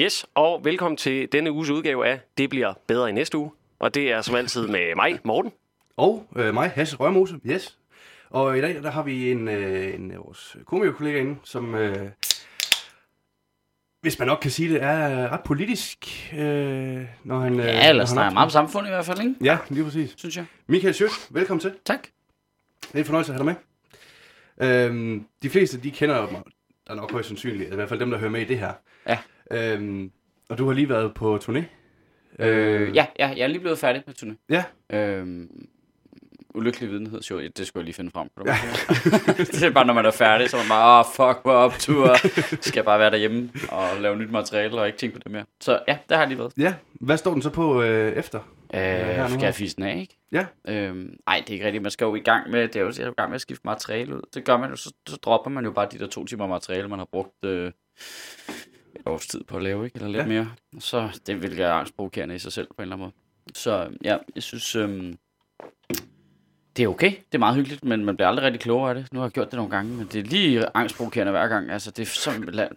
Yes, og velkommen til denne uges udgave af Det bliver bedre i næste uge. Og det er som altid med mig, Morten. Og øh, mig, Hasse Rørmose, yes. Og i dag, der har vi en, øh, en af vores komikerkollega inde, som, øh, hvis man nok kan sige det, er ret politisk, øh, når han... Øh, Ja, når eller han snakker meget om samfund i hvert fald, ikke? Ja, lige præcis. Synes jeg. Michael Schødt, velkommen til. Tak. Det er en fornøjelse at have dig med. Øhm, de fleste, de kender mig, der er nok højst sandsynligt, i hvert fald dem, der hører med i det her. Ja. Øhm, og du har lige været på turné. Øh, ja, ja, jeg er lige blevet færdig med turné. Ja, Øhm, ulykkelig videnhed, show. Det skulle jeg lige finde frem. Ja. det er bare, når man er færdig, så er man bare, åh, oh, fuck, hvor optur. Skal jeg bare være derhjemme og lave nyt materiale og ikke tænke på det mere. Så ja, det har jeg lige været. ja. Hvad står den så på øh, efter? Øh, her skal jeg fise den af, ikke? Ja. Øhm, ej, det er ikke rigtigt. Man skal jo i gang med, det er jo jeg er jo i gang med at skifte materiale ud. Det gør man jo, så, så dropper man jo bare de der to timer materiale, man har brugt øh, et års tid på at lave, ikke? Eller lidt Ja. mere. Så det vil jeg angstprovokerende i sig selv på en eller anden måde. Så ja, jeg synes, øhm, det er okay. Det er meget hyggeligt, men man bliver aldrig rigtig klogere af det. Nu har jeg gjort det nogle gange, men det er lige angstprovokerende hver gang. Altså, det er, så,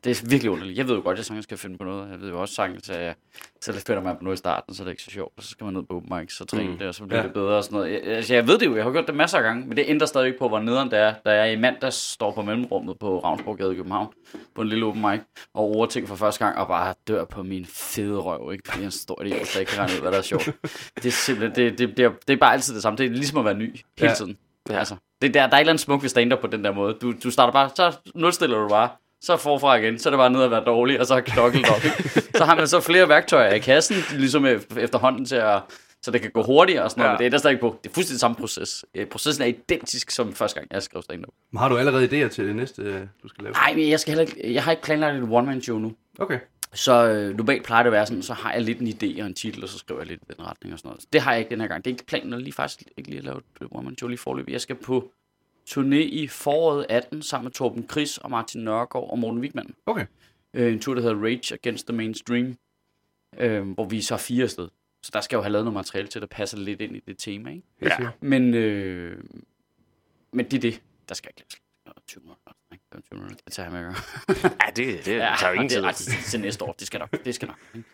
det er virkelig underligt. Jeg ved jo godt, at jeg sagtens skal finde på noget. Jeg ved jo også sagtens, at jeg, så finder man på noget i starten, så er det ikke så sjovt. Og så skal man ned på open mic, så træne Mm. det, og så bliver Ja. det bedre og sådan noget. Jeg, altså, jeg ved det jo, jeg har gjort det masser af gange, men det ændrer stadig ikke på, hvor nederen det er, da jeg i mandags står på mellemrummet på Ravnsborggade i København, på en lille open mic, og overtænker for første gang, og bare dør på min fede røv, ikke? Fordi jeg står i det, og ikke kan regne ud, hvad der er sjovt. Det er simpelthen, det, det, det, er, det er bare altid det samme. Det er ligesom at være ny, hele Ja. tiden. Ja. Altså, det der, der er et eller andet smukt ved stand på den der måde. Du, du starter bare, så nulstiller du bare, så forfra igen, så er det bare ned at være dårlig, og så knoklet op. så har man så flere værktøjer i kassen, ligesom e- efterhånden til at, så det kan gå hurtigere og sådan noget, Ja. ja. men det er der stadig på. Det er fuldstændig samme proces. Øh, Processen er identisk som første gang, jeg skrev stand-up. Men Har du allerede idéer til det næste, øh, du skal lave? Nej, men jeg, skal heller ikke, jeg har ikke planlagt et one-man-show nu. Okay. Så øh, normalt plejer det at være sådan, så har jeg lidt en idé og en titel, og så skriver jeg lidt i den retning og sådan noget. Det har jeg ikke den her gang. Det er ikke planen at lige faktisk ikke lige at lave et one man show lige forløb. Jeg skal på turné i foråret 18 sammen med Torben Chris og Martin Nørgaard og Morten Wigman. Okay. Øh, en tur, der hedder Rage Against the Mainstream, øh, hvor vi så er fire afsted. Så der skal jeg jo have lavet noget materiale til, der passer lidt ind i det tema, ikke? Ja. Men, øh, men det er det. Der skal jeg ikke lave 20 minutter. ikke? 25 minutter. Det tager jeg med at gøre. Ja, det, det tager jo ingen det, tid. ej, det, til næste år. Det skal nok. Det skal nok. ikke?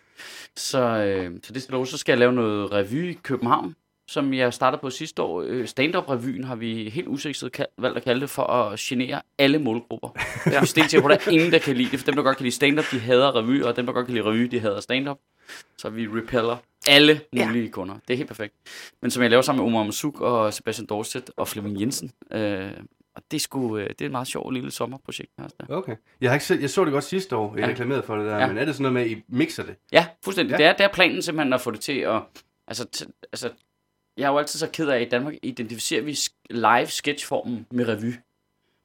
Så, øh, så det skal. Så skal jeg lave noget revy i København, som jeg startede på sidste år. Øh, Stand-up-revyen har vi helt usikset valgt at kalde det for at genere alle målgrupper. Ja. Vi stensikker på, at der er ingen, der kan lide det. For dem, der godt kan lide stand-up, de hader revy, og dem, der godt kan lide revy, de hader stand-up. Så vi repeller alle mulige ja. kunder. Det er helt perfekt. Men som jeg laver sammen med Omar Masuk og Sebastian Dorset og Flemming Jensen. Øh, og det er, sgu, øh, det er et meget sjovt lille sommerprojekt. Også der. Okay. Jeg, har ikke set, jeg så det godt sidste år, jeg Ja. reklamerede for det der, Ja. men er det sådan noget med, at I mixer det? Ja, fuldstændig. Ja. Det, er, det er planen simpelthen at få det til at... Altså, t- altså, jeg er jo altid så ked af, at i Danmark identificerer vi live sketchformen med revy.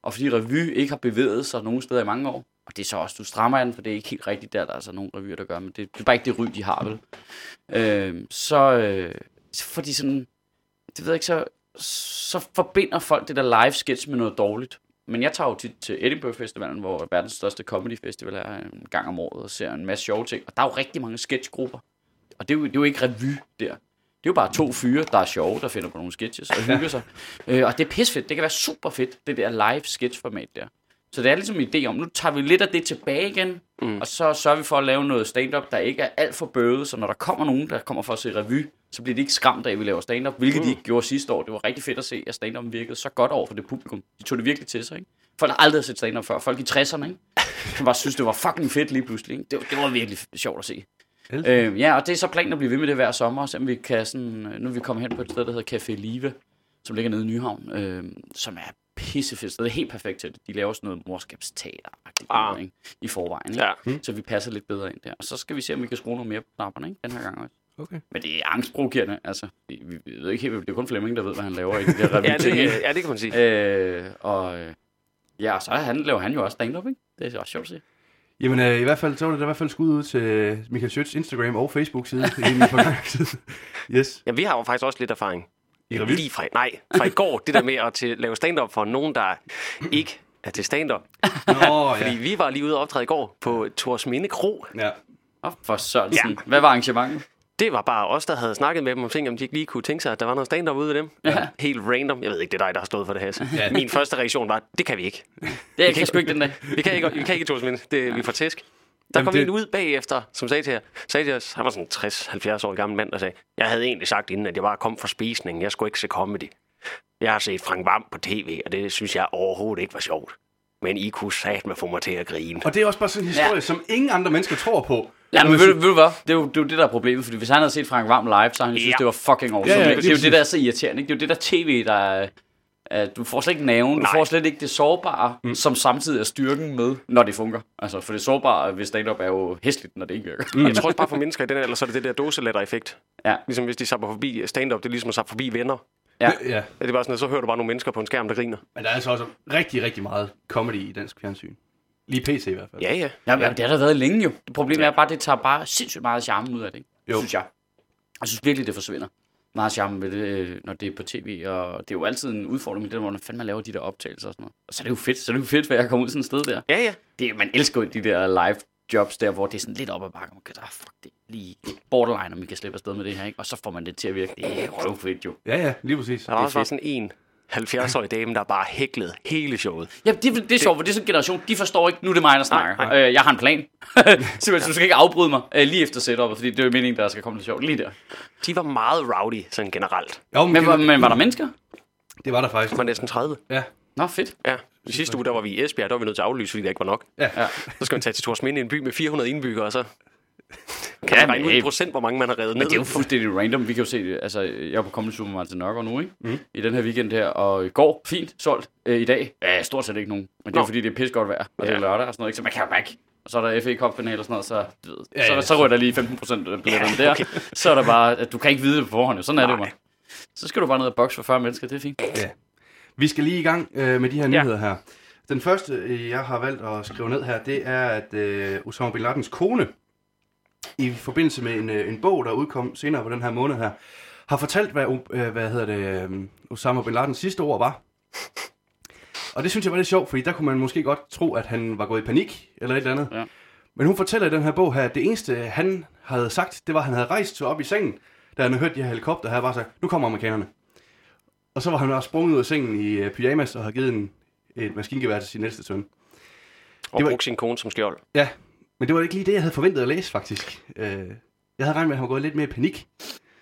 Og fordi revy ikke har bevæget sig nogen steder i mange år, og det er så også, du strammer den, for det er ikke helt rigtigt der, der er altså nogle revyer, der gør, men det, det er bare ikke det ry, de har, vel? Øh, så, øh, fordi sådan, det ved jeg ikke, så, så forbinder folk det der live sketch med noget dårligt. Men jeg tager jo tit til Edinburgh Festivalen, hvor verdens største comedy festival er en gang om året, og ser en masse sjove ting. Og der er jo rigtig mange sketchgrupper. Og det er jo, det er jo ikke revy der. Det er jo bare to fyre, der er sjove, der finder på nogle sketches og hygger sig. Øh, og det er pisfedt. Det kan være super fedt, det der live sketch-format der. Så det er ligesom en idé om, nu tager vi lidt af det tilbage igen, mm. og så sørger vi for at lave noget stand-up, der ikke er alt for bøvet, så når der kommer nogen, der kommer for at se revy, så bliver de ikke skræmt af, at vi laver stand-up, hvilket mm. de ikke gjorde sidste år. Det var rigtig fedt at se, at stand-up virkede så godt over for det publikum. De tog det virkelig til sig, ikke? Folk har aldrig set stand-up før. Folk i 60'erne, ikke? Som bare synes, det var fucking fedt lige pludselig, ikke? Det, var, det var virkelig sjovt at se. Øh, ja, og det er så planen at blive ved med det hver sommer, så vi kan sådan, nu er vi kommet hen på et sted, der hedder Café Live, som ligger nede i Nyhavn, øh, som er pissefedt. Det er helt perfekt til det. De laver sådan noget morskabsteater Ah. ikke? i forvejen. Ikke? Ja. Så vi passer lidt bedre ind der. Og så skal vi se, om vi kan skrue noget mere på knapperne ikke? den her gang også. Okay. Men det er angstprovokerende. Altså, vi, vi, ved ikke helt, det er kun Flemming, der ved, hvad han laver i de der Ja, det, ikke? ja, det kan man sige. Øh, og ja, så han, laver han jo også stand-up, ikke? Det er også sjovt at se. Jamen, øh, i hvert fald, så var det da i hvert fald skud ud til Michael Schøtz Instagram og Facebook-side inden for gang tid. Yes. Ja, vi har jo faktisk også lidt erfaring. I revy? Lige fra, nej, fra i går, det der med at til, lave stand-up for nogen, der ikke er til stand-up. Nå, Fordi vi var lige ude og optræde i går på Tors Minde Kro. ja. Og for Sørensen. Ja. Hvad var arrangementet? Det var bare os, der havde snakket med dem om ting, om de ikke lige kunne tænke sig, at der var noget stand-up ude ved dem. Ja. Helt random. Jeg ved ikke, det er dig, der har stået for det her. Ja. Min første reaktion var, det kan vi ikke. Det er jeg sgu ikke den dag. Vi kan ikke, vi kan ikke i Tors Minde. Det, vi får tæsk. Der Jamen, kom det- en ud bagefter, som sagde til, sagde til os, han var sådan en 60-70 år gammel mand, der sagde, jeg havde egentlig sagt inden, at jeg bare kom fra spisningen, jeg skulle ikke se comedy. Jeg har set Frank Vam på tv, og det synes jeg overhovedet ikke var sjovt. Men I kunne satme få mig til at grine. Og det er også bare sådan en historie, Ja. ja. som ingen andre mennesker tror på. Ja, men ved, du- ved du hvad? Det er, jo, det er jo det, der er problemet, fordi hvis han havde set Frank Varm live, så han jo synes, Ja. det var fucking awesome. Ja, ja, det, er lige jo det, der er så irriterende. Ikke? Det er jo det der tv, der er... at du får slet ikke naven, du får slet ikke det sårbare, mm. som samtidig er styrken med, når det fungerer. Altså, for det sårbare ved stand-up er jo hæsligt, når det ikke virker. Mm. Jeg tror også bare for mennesker i den alder, så er det det der dåseletter-effekt. Ja. Ligesom hvis de sapper forbi stand-up, det er ligesom at sappe forbi venner. Ja. Ja, Det er bare sådan, at så hører du bare nogle mennesker på en skærm, der griner. men der er altså også rigtig, rigtig meget comedy i dansk fjernsyn. Lige PC i hvert fald. Ja, ja. Ja, men det har der været længe jo. Det problem er bare, at det tager bare sindssygt meget charme ud af det? Jo. synes jeg. Jeg synes virkelig, det forsvinder. Meget charme ved det, øh, når det er på tv, og det er jo altid en udfordring med det, hvor man fandme laver de der optagelser og sådan noget. Og så er det jo fedt, så er det jo fedt, at jeg kommer ud sådan et sted der. Ja, ja. Det, man elsker jo de der live jobs der, hvor det er sådan lidt op ad bakken. Man kan, ah, fuck, det er lige borderline, om vi kan slippe afsted med det her, ikke? Og så får man det til at virke. Det er røvfedt jo. Ja, ja, lige præcis. Der var også bare sådan en 70-årig dame, der bare hæklede hele showet. Ja, det, det er sjovt, for det er sådan en generation, de forstår ikke, nu er det mig, der snakker. Øh, jeg har en plan. Simpelthen, så du skal ikke afbryde mig øh, lige efter setupet, fordi det er jo meningen, der skal komme til sjovt lige der. De var meget rowdy, sådan generelt. Jo, men, Men, det, var- men var der mennesker? det var der faktisk. De var næsten 30. Ja, Nå, fedt. Ja. I sidste uge, der var vi i Esbjerg, der var vi nødt til at aflyse, fordi der ikke var nok. ja. Ja. Så skal man tage til Torsminde, en by med 400 indbyggere, og så kan Ja, man regne ud i procent, hvor mange man har reddet Men ned. det er jo fuldstændig random. Vi kan jo se, det. altså, jeg er på Comedy Super Martin Nørgaard nu, ikke? Mm. I den her weekend her, og i går, fint, solgt. Øh, I dag, ja, stort set ikke nogen. Men det er Nå. fordi, det er pisse godt vejr, og det er Ja. lørdag og sådan noget, ikke? Så man kan jo bare ikke. Og så er der FA Cup final og sådan noget, så, du ved, Ja, så, ja. så rører der lige 15 procent af billetterne der. okay. Så er der bare, at du kan ikke vide det på forhånd, jo. sådan er det jo. Nej. man. Så skal du bare ned og bokse for 40 mennesker, det er fint. ja. Vi skal lige i gang øh, med de her nyheder her. Den første, øh, jeg har valgt at skrive ned her, det er, at øh, Osama Bin Ladens kone, i forbindelse med en, øh, en bog, der udkom senere på den her måned her, har fortalt, hvad, øh, hvad hedder det, øh, Osama Bin Ladens sidste ord var. Og det synes jeg var lidt sjovt, fordi der kunne man måske godt tro, at han var gået i panik, eller et eller andet. Ja. Men hun fortæller i den her bog her, at det eneste, han havde sagt, det var, at han havde rejst sig op i sengen, da han havde hørt de her helikopter, havde bare sagt, nu kommer amerikanerne. Og så var han også sprunget ud af sengen i øh, pyjamas og havde givet en, et maskingevær til sin næste søn. Og det var- brugte sin kone som skjold. Ja, men det var ikke lige det, jeg havde forventet at læse, faktisk. Øh, jeg havde regnet med, at han var gået lidt mere i panik.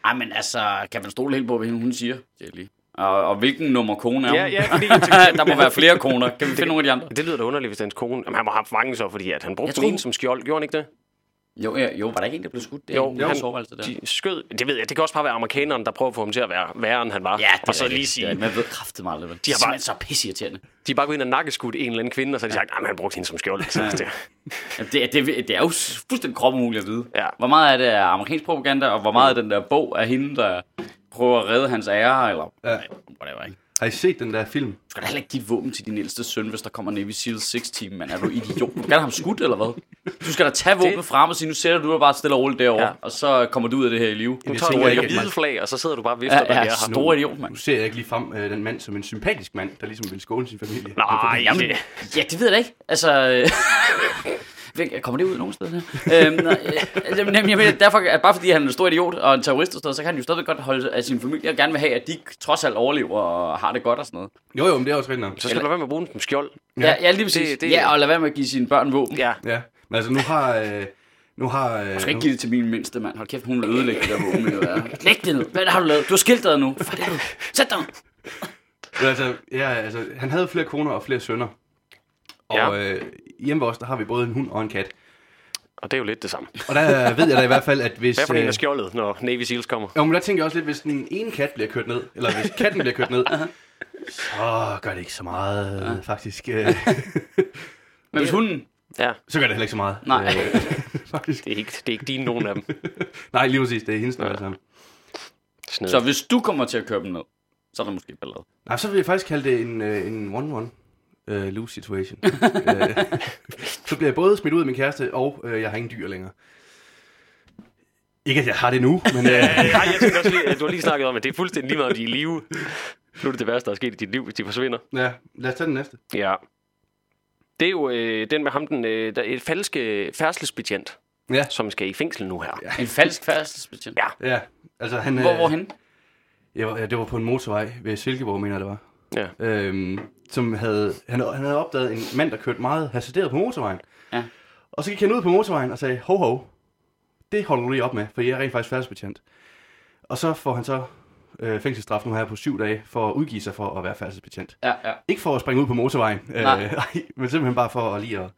Ej, men altså, kan man stole helt på, hvad hun siger? Er lige. Og, og hvilken nummer kone er Ja, hun? ja, fordi- der må være flere koner. Kan vi finde nogle af de andre? Det lyder da underligt, hvis hans kone... Jamen, han må have mange så, fordi at han brugte tror- ene som skjold. Gjorde han ikke det? Jo, ja, jo, var der ikke en, der blev skudt? Det er Jo, en han- soveværelse der. De skød... Det ved jeg. Det kan også bare være amerikaneren, der prøver at få ham til at være værre, end han var. Ja, det og så er lige sige... Ja, man ved kraftigt meget? De har har bare- bare... så pisseirriterende. De er bare gået ind og nakkeskudt en eller anden kvinde, og så har de sagt, at han brugte hende som skjold. Så det, Ja, det, det, det, er jo fuldstændig kropumuligt at vide. Ja. Hvor meget af det er amerikansk propaganda, og hvor meget af den der bog er hende, der prøver at redde hans ære, eller Ja. whatever, ikke? Har I set den der film? Du skal da heller ikke give våben til din ældste søn, hvis der kommer Navy SEAL 6 team, mand. Er du idiot? Du skal ham skudt, eller hvad? Du skal da tage våbnet frem og sige, nu sætter du dig bare stille og roligt derovre, Ja. og så kommer du ud af det her i live. nu tager du ikke, et hvide flag, og så sidder du bare og vifter, Ja, ja, her. store idiot, mand. Nu ser jeg ikke lige frem øh, den mand som en sympatisk mand, der ligesom vil skåne sin familie. Nej, Jamen, det, ja, det ved jeg da ikke. Altså, øh, Kommer det ud nogen steder? her? øhm, nej, øh, jeg mener, derfor, at bare fordi han er en stor idiot og en terrorist og sådan noget, så kan han jo stadigvæk godt holde af sin familie og gerne vil have, at de trods alt overlever og har det godt og sådan noget. Jo, jo, men det er også rigtigt nok. så skal du lade være med at bruge den som skjold. Ja, ja lige præcis. det- Det, ja, og lad være med at give sine børn våben. Ja. Ja, Ja, men altså nu har... Øh, nu har... Øh, Jeg skal ikke give det til min mindste mand. Hold kæft, hun vil ødelægge det der våben. jo, Ja. Læg det ned. Hvad har du lavet? Du har skilt dig nu. Hvad er du? Sæt dig. Men altså, ja, altså, han havde flere koner og flere sønner. Og Ja. øh, hjemme hos os, der har vi både en hund og en kat. og det er jo lidt det samme. Og der ved jeg da i hvert fald, at hvis... Hvad for en øh, af skjoldet, når Navy Seals kommer? Jo, men der tænker jeg også lidt, hvis den ene kat bliver kørt ned, eller hvis katten bliver kørt ned, så gør det ikke så meget, faktisk. Øh, Men hvis hunden... Ja, så gør det heller ikke så meget. Nej. Øh, faktisk. det er ikke, det er ikke dine nogen af dem. Nej, lige præcis, det er hendes, der er sammen. Sned. Så hvis du kommer til at køre dem ned, så er der måske ballade. Nej, så vil jeg faktisk kalde det en, øh, en one-one uh, lose situation. øh, så bliver jeg både smidt ud af min kæreste, og øh, jeg har ingen dyr længere. Ikke at jeg har det nu, men... Øh, Nej, jeg tænker også lige, du har lige snakket om, at det er fuldstændig lige meget, om de er i live. Nu er det det værste, der er sket i dit liv, hvis de forsvinder. ja, lad os tage den næste. Ja. Det er jo øh, den med ham, den, øh, der er et falske færdselsbetjent, Ja, som skal i fængsel nu her. Ja. En falsk færdselsbetjent. Ja. ja. Altså, han, Hvor, øh, hvorhen? Ja, det var på en motorvej ved Silkeborg, mener jeg, det var. Ja. Øhm, som havde, han, han havde opdaget en mand, der kørte meget hasarderet på motorvejen. Ja. Og så gik han ud på motorvejen og sagde, ho ho, det holder du lige op med, for jeg er rent faktisk færdselsbetjent. Og så får han så øh, fængselsstraf nu her på syv dage for at udgive sig for at være færdselsbetjent. Ja, ja. Ikke for at springe ud på motorvejen, øh, Nej. nej, men simpelthen bare for at lige at,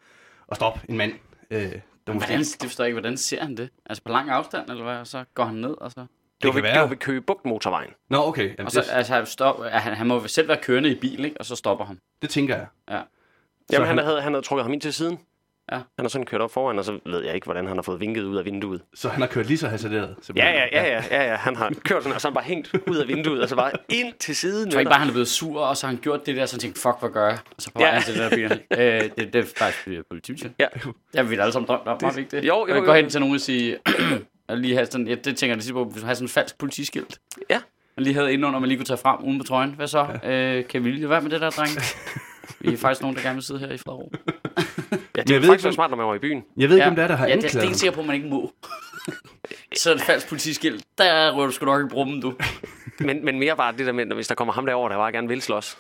at stoppe en mand. Øh, der måske... Hvordan, det forstår jeg ikke, hvordan ser han det? Altså på lang afstand, eller hvad? Og så går han ned, og så... Det, var ved, være. det var ved Køge Bugt motorvejen. Nå, okay. Jamen, Og så, det, altså, stop, han, han må jo selv være kørende i bil, ikke? Og så stopper han. det tænker jeg. Ja. Jamen, han, han- havde, han havde trukket ham ind til siden. Ja. Han har sådan kørt op foran, og så ved jeg ikke, hvordan han har fået vinket ud af vinduet. Så han har kørt lige så hasarderet. Ja, ja, ja, ja, ja, ja. Han har kørt sådan, og så han bare hængt ud af vinduet, og så bare ind til siden. Jeg tror ikke bare, han er blevet sur, og så har han gjort det der, så han tænkte, fuck, hvad gør jeg? Og så på Ja. vej hen til den der bil. øh, det, det er faktisk politibetjent. Ja. Det har vi da alle sammen drømt om, var vi ikke det? Jo, jo, Jeg jo. gå hen til nogen og sige, og lige have sådan, ja, det tænker jeg lige på, hvis du har sådan en falsk politiskilt. Ja. Man lige havde indenunder, man lige kunne tage frem uden på trøjen. Hvad så? Ja. Øh, kan vi lige være med det der, dreng? Vi er faktisk nogen, der gerne vil sidde her i Fredero. Ja, det jeg er ved faktisk ikke, være smart, når man var i byen. Jeg ved ikke, om det er, der har ja, det, det er anklaget ikke sikker på, at man ikke må. så er det falsk politiskilt. Der rører du sgu nok i brummen, du. Men, men mere bare det der med, at hvis der kommer ham derover, der bare gerne vil slås,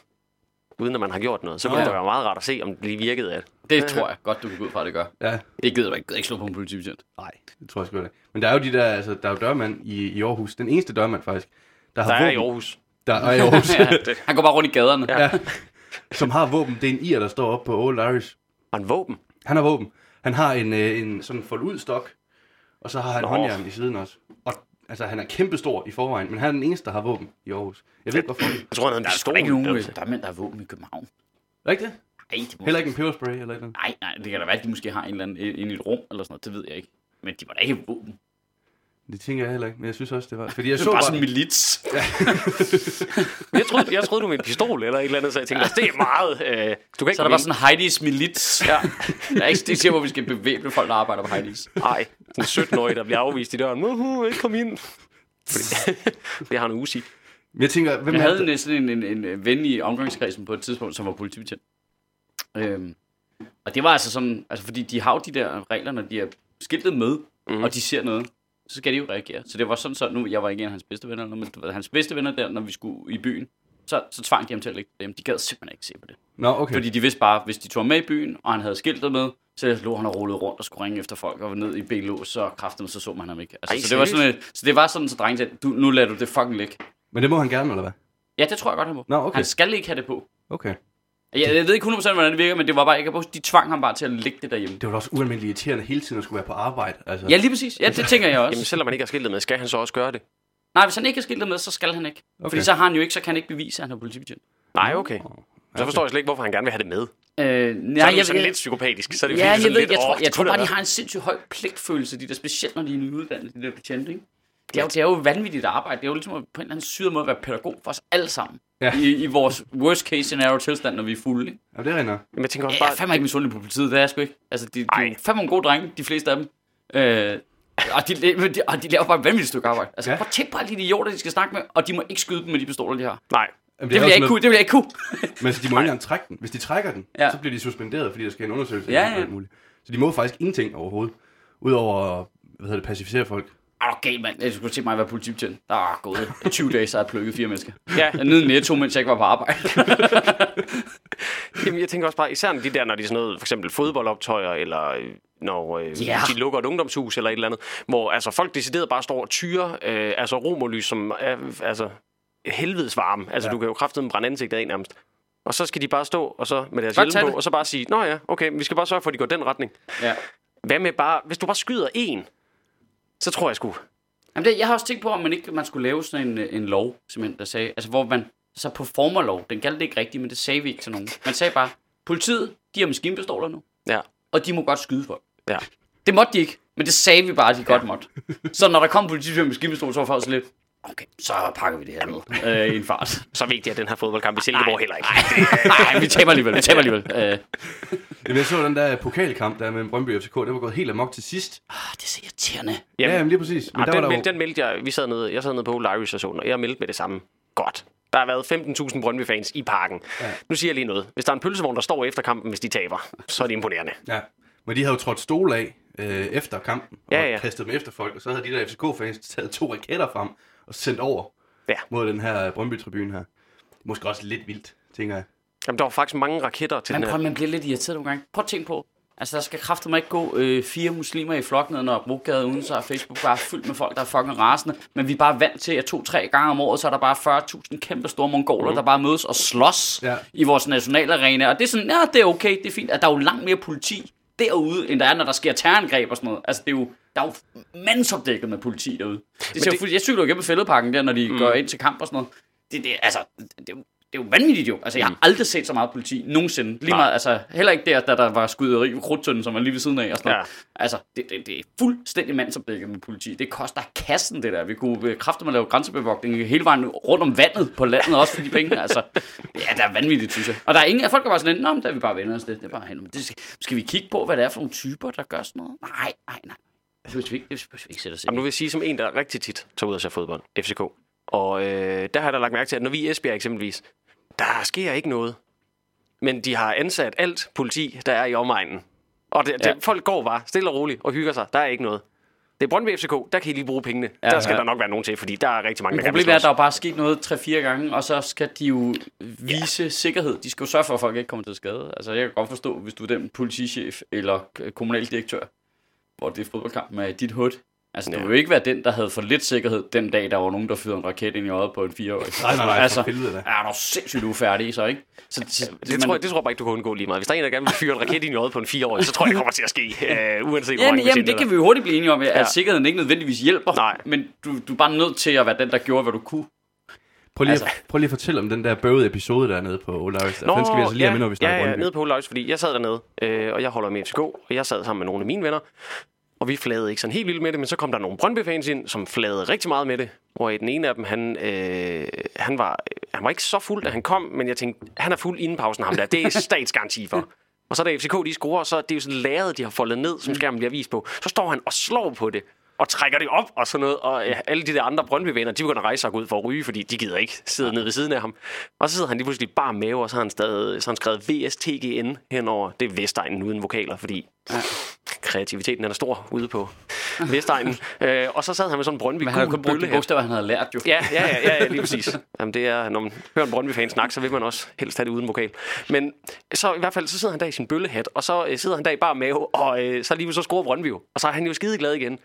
uden at man har gjort noget, så kunne Nå, det ja. være meget rart at se, om det lige virkede af. Det tror jeg godt, du kan gå ud fra, at det gør. Ja, Det gider du ikke. Gider ikke slå på en politibetjent. nej, det tror jeg sgu da ikke. Men der er jo de der, altså, der er jo dørmand i, i Aarhus. Den eneste dørmand faktisk, der har Der er i våben. Aarhus. Der er i Aarhus. ja, han går bare rundt i gaderne. Ja. ja. Som har våben. Det er en ir, der står oppe på Old Irish. Og en våben. Han har våben. Han har en, øh, en sådan fold ud stok, og så har han Nå. håndjern i siden også. Og altså, han er kæmpestor i forvejen, men han er den eneste, der har våben i Aarhus. Jeg ved ikke, hvorfor. Jeg tror, han havde en Der er sgu da ikke nogen, Altså. der er mænd, der har våben i København. Er ikke det? Det må... Heller ikke en peberspray eller et eller andet. nej, nej, det kan da være, at de måske har en eller anden inde i et rum, eller sådan noget, det ved jeg ikke. Men de var da ikke våben. Det tænker jeg heller ikke, men jeg synes også, det var... Fordi jeg Det så er bare bare... sådan en milits. Jeg troede, jeg troede, du med en pistol eller et eller andet, så jeg tænkte, altså, det er meget... Øh, du kan ikke Så er der bare sådan Heidi's milits. Ja. Jeg er ikke det siger, hvor vi skal bevæbne folk, der arbejder på Heidi's. Nej, en 17-årig, der bliver afvist i døren. Uhu, ikke kom ind. Fordi, det har en uge sige. Men jeg tænker, hvem Jeg havde det? sådan en, en, en ven i omgangskredsen på et tidspunkt, som var politibetjent. Øhm, og det var altså sådan, altså fordi de har jo de der regler, når de er skiltet med, mm. og de ser noget, så skal de jo reagere. Så det var sådan så, nu, jeg var ikke en af hans bedste venner, men du ved, hans bedste venner der, når vi skulle i byen, så, så tvang de ham til at lægge dem. De gad simpelthen ikke se på det. Nå, okay. Fordi de vidste bare, hvis de tog med i byen, og han havde skiltet med, så lå han og rullede rundt og skulle ringe efter folk og var ned i B-lås, så kræftede så så man ham ikke. Altså, Ej, så, det var sådan, så det var sådan, så drengen sagde, du, nu lader du det fucking ligge. Men det må han gerne, eller hvad? Ja, det tror jeg godt, han må. Nå, okay. Han skal ikke have det på. Okay. Jeg, jeg ved ikke 100% hvordan det virker, men det var bare ikke, de tvang ham bare til at lægge det derhjemme. Det var da også ualmindeligt irriterende hele tiden at skulle være på arbejde. Altså. Ja, lige præcis. Ja, det tænker jeg også. Jamen, selvom man ikke har skiltet med, skal han så også gøre det? Nej, hvis han ikke er skiltet med, så skal han ikke. Okay. Fordi så har han jo ikke, så kan han ikke bevise, at han er politibetjent. Nej, okay. Så forstår jeg slet ikke, hvorfor han gerne vil have det med. Øh, Så nej, er det jo sådan lidt psykopatisk. Så er det Ja, jeg, sådan ved, lidt, jeg, tror, jeg tror bare, de har en sindssygt høj pligtfølelse, de der specielt, når de er nyuddannede, de der betjente, ikke? Det er, jo, det er jo vanvittigt arbejde. Det er jo ligesom at på en eller anden syret måde at være pædagog for os alle sammen. Ja. I, I vores worst case scenario tilstand, når vi er fulde. Ikke? Ja, det er rent Men jeg tænker også Jeg er bare, fandme ikke misundelig på politiet, det er jeg sgu ikke. Altså, de, de er fandme nogle gode drenge, de fleste af dem. Øh, og, de, de, og de laver bare et vanvittigt stykke arbejde. Altså, Ja. prøv at alle de idioter, de skal snakke med, og de må ikke skyde dem med de pistoler, de har. nej. Jamen, Det vil er jeg ikke kunne, det vil jeg ikke kunne. Men altså, de må ikke engang trække den. Hvis de trækker den, Ja. så bliver de suspenderet, fordi der skal en undersøgelse. Ja, ja. muligt. Så de må faktisk ingenting overhovedet. Udover hvad hedder det, pacificere folk. Åh, oh, galt, mand. Jeg skulle se mig være politibetjent. Der er gået 20 dage, så har jeg plukket fire mennesker. Ja, Jeg nede netto, mens jeg ikke var på arbejde. Jamen, jeg tænker også bare, især de der, når de er sådan noget, for eksempel fodboldoptøjer, eller øh, når øh, Ja. de lukker et ungdomshus eller et eller andet, hvor altså, folk decideret bare står og tyrer, øh, altså romerlys, som er altså, helvedes varme. Altså, Ja. du kan jo kraftedeme brænde ansigtet af nærmest. Og så skal de bare stå og så med deres hjelm på, det. og så bare sige, nå ja, okay, vi skal bare sørge for, at de går den retning. ja. Hvad med bare, hvis du bare skyder en, så tror jeg sgu, Jamen, det, jeg har også tænkt på, om man ikke man skulle lave sådan en, en lov, simpelthen, der sagde, altså hvor man, så på formerlov, den galt ikke rigtigt, men det sagde vi ikke til nogen. Man sagde bare, politiet, de har maskinpistoler nu, ja, og de må godt skyde folk. ja. Det måtte de ikke, men det sagde vi bare, at de godt måtte. Så når der kom politi med maskinpistol, så var folk sådan lidt, okay, så pakker vi det her ned øh, i en fart. Så vigtig er den her fodboldkamp i Silkeborg heller ikke. Nej, vi taber alligevel, vi taber alligevel. Øh, Jamen, jeg så den der pokalkamp der med Brøndby FCK. Det var gået helt amok til sidst. ah, det er så irriterende. Ja, jamen, lige præcis. Men Men der den, var der meld, den meldte jeg, vi sad nede, jeg sad nede på Irish station, og jeg meldte med det samme. Godt. Der har været 15.000 Brøndby-fans i parken. Ja. Nu siger jeg lige noget. Hvis der er en pølsevogn, der står efter kampen, hvis de taber, så er det imponerende. Ja, men de havde jo trådt stol af øh, efter kampen, og Ja, ja. kastet dem efter folk, og så havde de der FCK-fans taget to raketter frem og sendt over Ja. mod den her Brøndby-tribune her. Måske også lidt vildt, tænker jeg. Jamen, der var faktisk mange raketter til Man, den her. man bliver lidt irriteret nogle gange. Prøv at tænke på, Altså, der skal kraftedeme ikke gå øh, fire muslimer i flok ned når Brogade uden, så er Facebook bare fyldt med folk, der er fucking rasende. Men vi er bare vant til, at to-tre gange om året, så er der bare 40.000 kæmpe store mongoler, mm. der bare mødes og slås ja. i vores nationalarena. Og det er sådan, ja, det er okay, det er fint. At der er jo langt mere politi derude, end der er, når der sker terrorangreb og sådan noget. Altså, det er jo, der er jo mandsopdækket med politi derude. Det ser det-. Jeg cykler jo gennem fældeparken der, når de mm. går ind til kamp og sådan noget. Det, det, altså, det, det, er jo- det vanvittigt jo. Altså, jeg har aldrig set så meget politi nogensinde. Lige meget, altså, heller ikke der, da der var skyderi ved Krudtønden, som var lige ved siden af og sådan noget. Ja. Altså, det, det, det er fuldstændig mandsopdækket med politi. Det koster kassen, det der. Vi kunne kræfte med at lave grænsebevogtning hele vejen rundt om vandet på landet, også for de penge. Altså, ja, der er vanvittigt, synes jeg. Og der er ingen, folk er bare sådan Nå, men der er vi bare venner os det. Det er bare hen. Det skal, skal, vi kigge på, hvad det er for nogle typer, der gør sådan noget? Nej, nej, nej. Det behøver vi ikke, det behøver vi ikke sætte os Jamen, nu i. vil jeg sige som en, der rigtig tit tager ud og ser fodbold, FCK. Og øh, der har jeg da lagt mærke til, at når vi i Esbjerg eksempelvis, der sker ikke noget. Men de har ansat alt politi, der er i omegnen. Og det, Ja. det, folk går bare stille og roligt og hygger sig. Der er ikke noget. Det er Brøndby FCK, der kan I lige bruge pengene. Ja, der skal ja. der nok være nogen til, fordi der er rigtig mange, der problemet er, at der er bare sket noget 3-4 gange, og så skal de jo vise ja. sikkerhed. De skal jo sørge for, at folk ikke kommer til skade. Altså, jeg kan godt forstå, hvis du er den politichef eller kommunaldirektør, hvor det er fodboldkamp med dit hud. Altså, du Ja. vil jo ikke være den, der havde for lidt sikkerhed den dag, der var nogen, der fyrede en raket ind i øjet på en fireårig. Nej, nej, nej, altså, er du sindssygt ufærdig, så ikke? Så, så, Det, tror jeg, det tror jeg bare ikke, du kan undgå lige meget. Hvis der er en, der gerne vil fyre en raket ind i øjet på en fireårig, så tror jeg, det kommer til at ske, øh, uanset hvor Jamen, mange jamen, det kan vi jo hurtigt blive enige om, at Ja. ja. sikkerheden ikke nødvendigvis hjælper. Nej. Men du, du er bare nødt til at være den, der gjorde, hvad du kunne. Prøv lige, Altså. prøv lige at fortælle om den der bøvede episode, der er nede på Olaus. Den skal vi altså lige have med, når vi snakker ja, ja, Brøndby. nede på Olaus, fordi jeg sad dernede, øh, og jeg holder med FCK, og jeg sad sammen med nogle af mine venner, og vi flagede ikke sådan helt vildt med det, men så kom der nogle Brøndby-fans ind, som flagede rigtig meget med det, hvor den ene af dem, han, øh, han, var, han var ikke så fuld, da han kom, men jeg tænkte, han er fuld inden pausen, ham der. Det er statsgaranti for. Og så da FCK de scorer, så er det jo sådan lærret, de har foldet ned, som skærmen bliver vist på. Så står han og slår på det, og trækker det op og sådan noget. Og øh, alle de der andre Brøndby-venner, de begynder at rejse sig ud for at ryge, fordi de gider ikke sidde nede ved siden af ham. Og så sidder han lige pludselig bare mave, og så har han, stadig, så har han skrevet VSTGN henover. Det er Vestegnen uden vokaler, fordi ja. kreativiteten er stor ude på Vestegnen. øh, og så sad han med sådan en Brøndby Men han gul brugt de bogstaver, han havde lært jo. Ja, ja, ja, ja, ja lige præcis. Jamen, det er, når man hører en Brøndby-fan snakke, så vil man også helst have det uden vokal. Men så i hvert fald, så sidder han der i sin bøllehat, og så øh, sidder han der i bare mave, og øh, så lige så scorer Brøndby jo. Og så er han jo skide glad igen.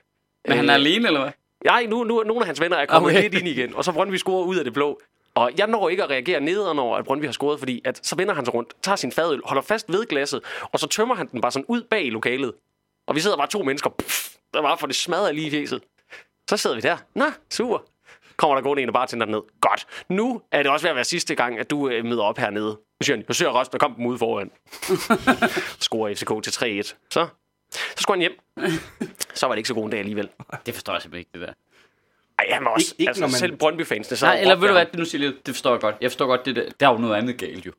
Men han er alene, eller hvad? Nej, nu, nu nogle af hans venner er kommet okay. Lidt ind igen, og så Brøndby scorer ud af det blå. Og jeg når ikke at reagere nederen over, at Brøndby har scoret, fordi at så vender han sig rundt, tager sin fadøl, holder fast ved glasset, og så tømmer han den bare sådan ud bag i lokalet. Og vi sidder bare to mennesker, pff, der bare for det smadrer lige i fjeset. Så sidder vi der. Nå, super. Kommer der gående en og bare tænder ned. Godt. Nu er det også ved at være sidste gang, at du øh, møder op hernede. Nu siger han, jeg ser resten af kampen ude foran. Scorer FCK til 3-1. Så, så skulle han hjem. Så var det ikke så god en dag alligevel. Det forstår jeg simpelthen ikke, det der. Ej, han var også, Ikke- ikke altså, når man- selv Brøndby-fansene sad Nej, eller ved du hvad, det nu siger jeg, lidt, det forstår jeg godt. Jeg forstår godt, det der, der er jo noget andet galt jo.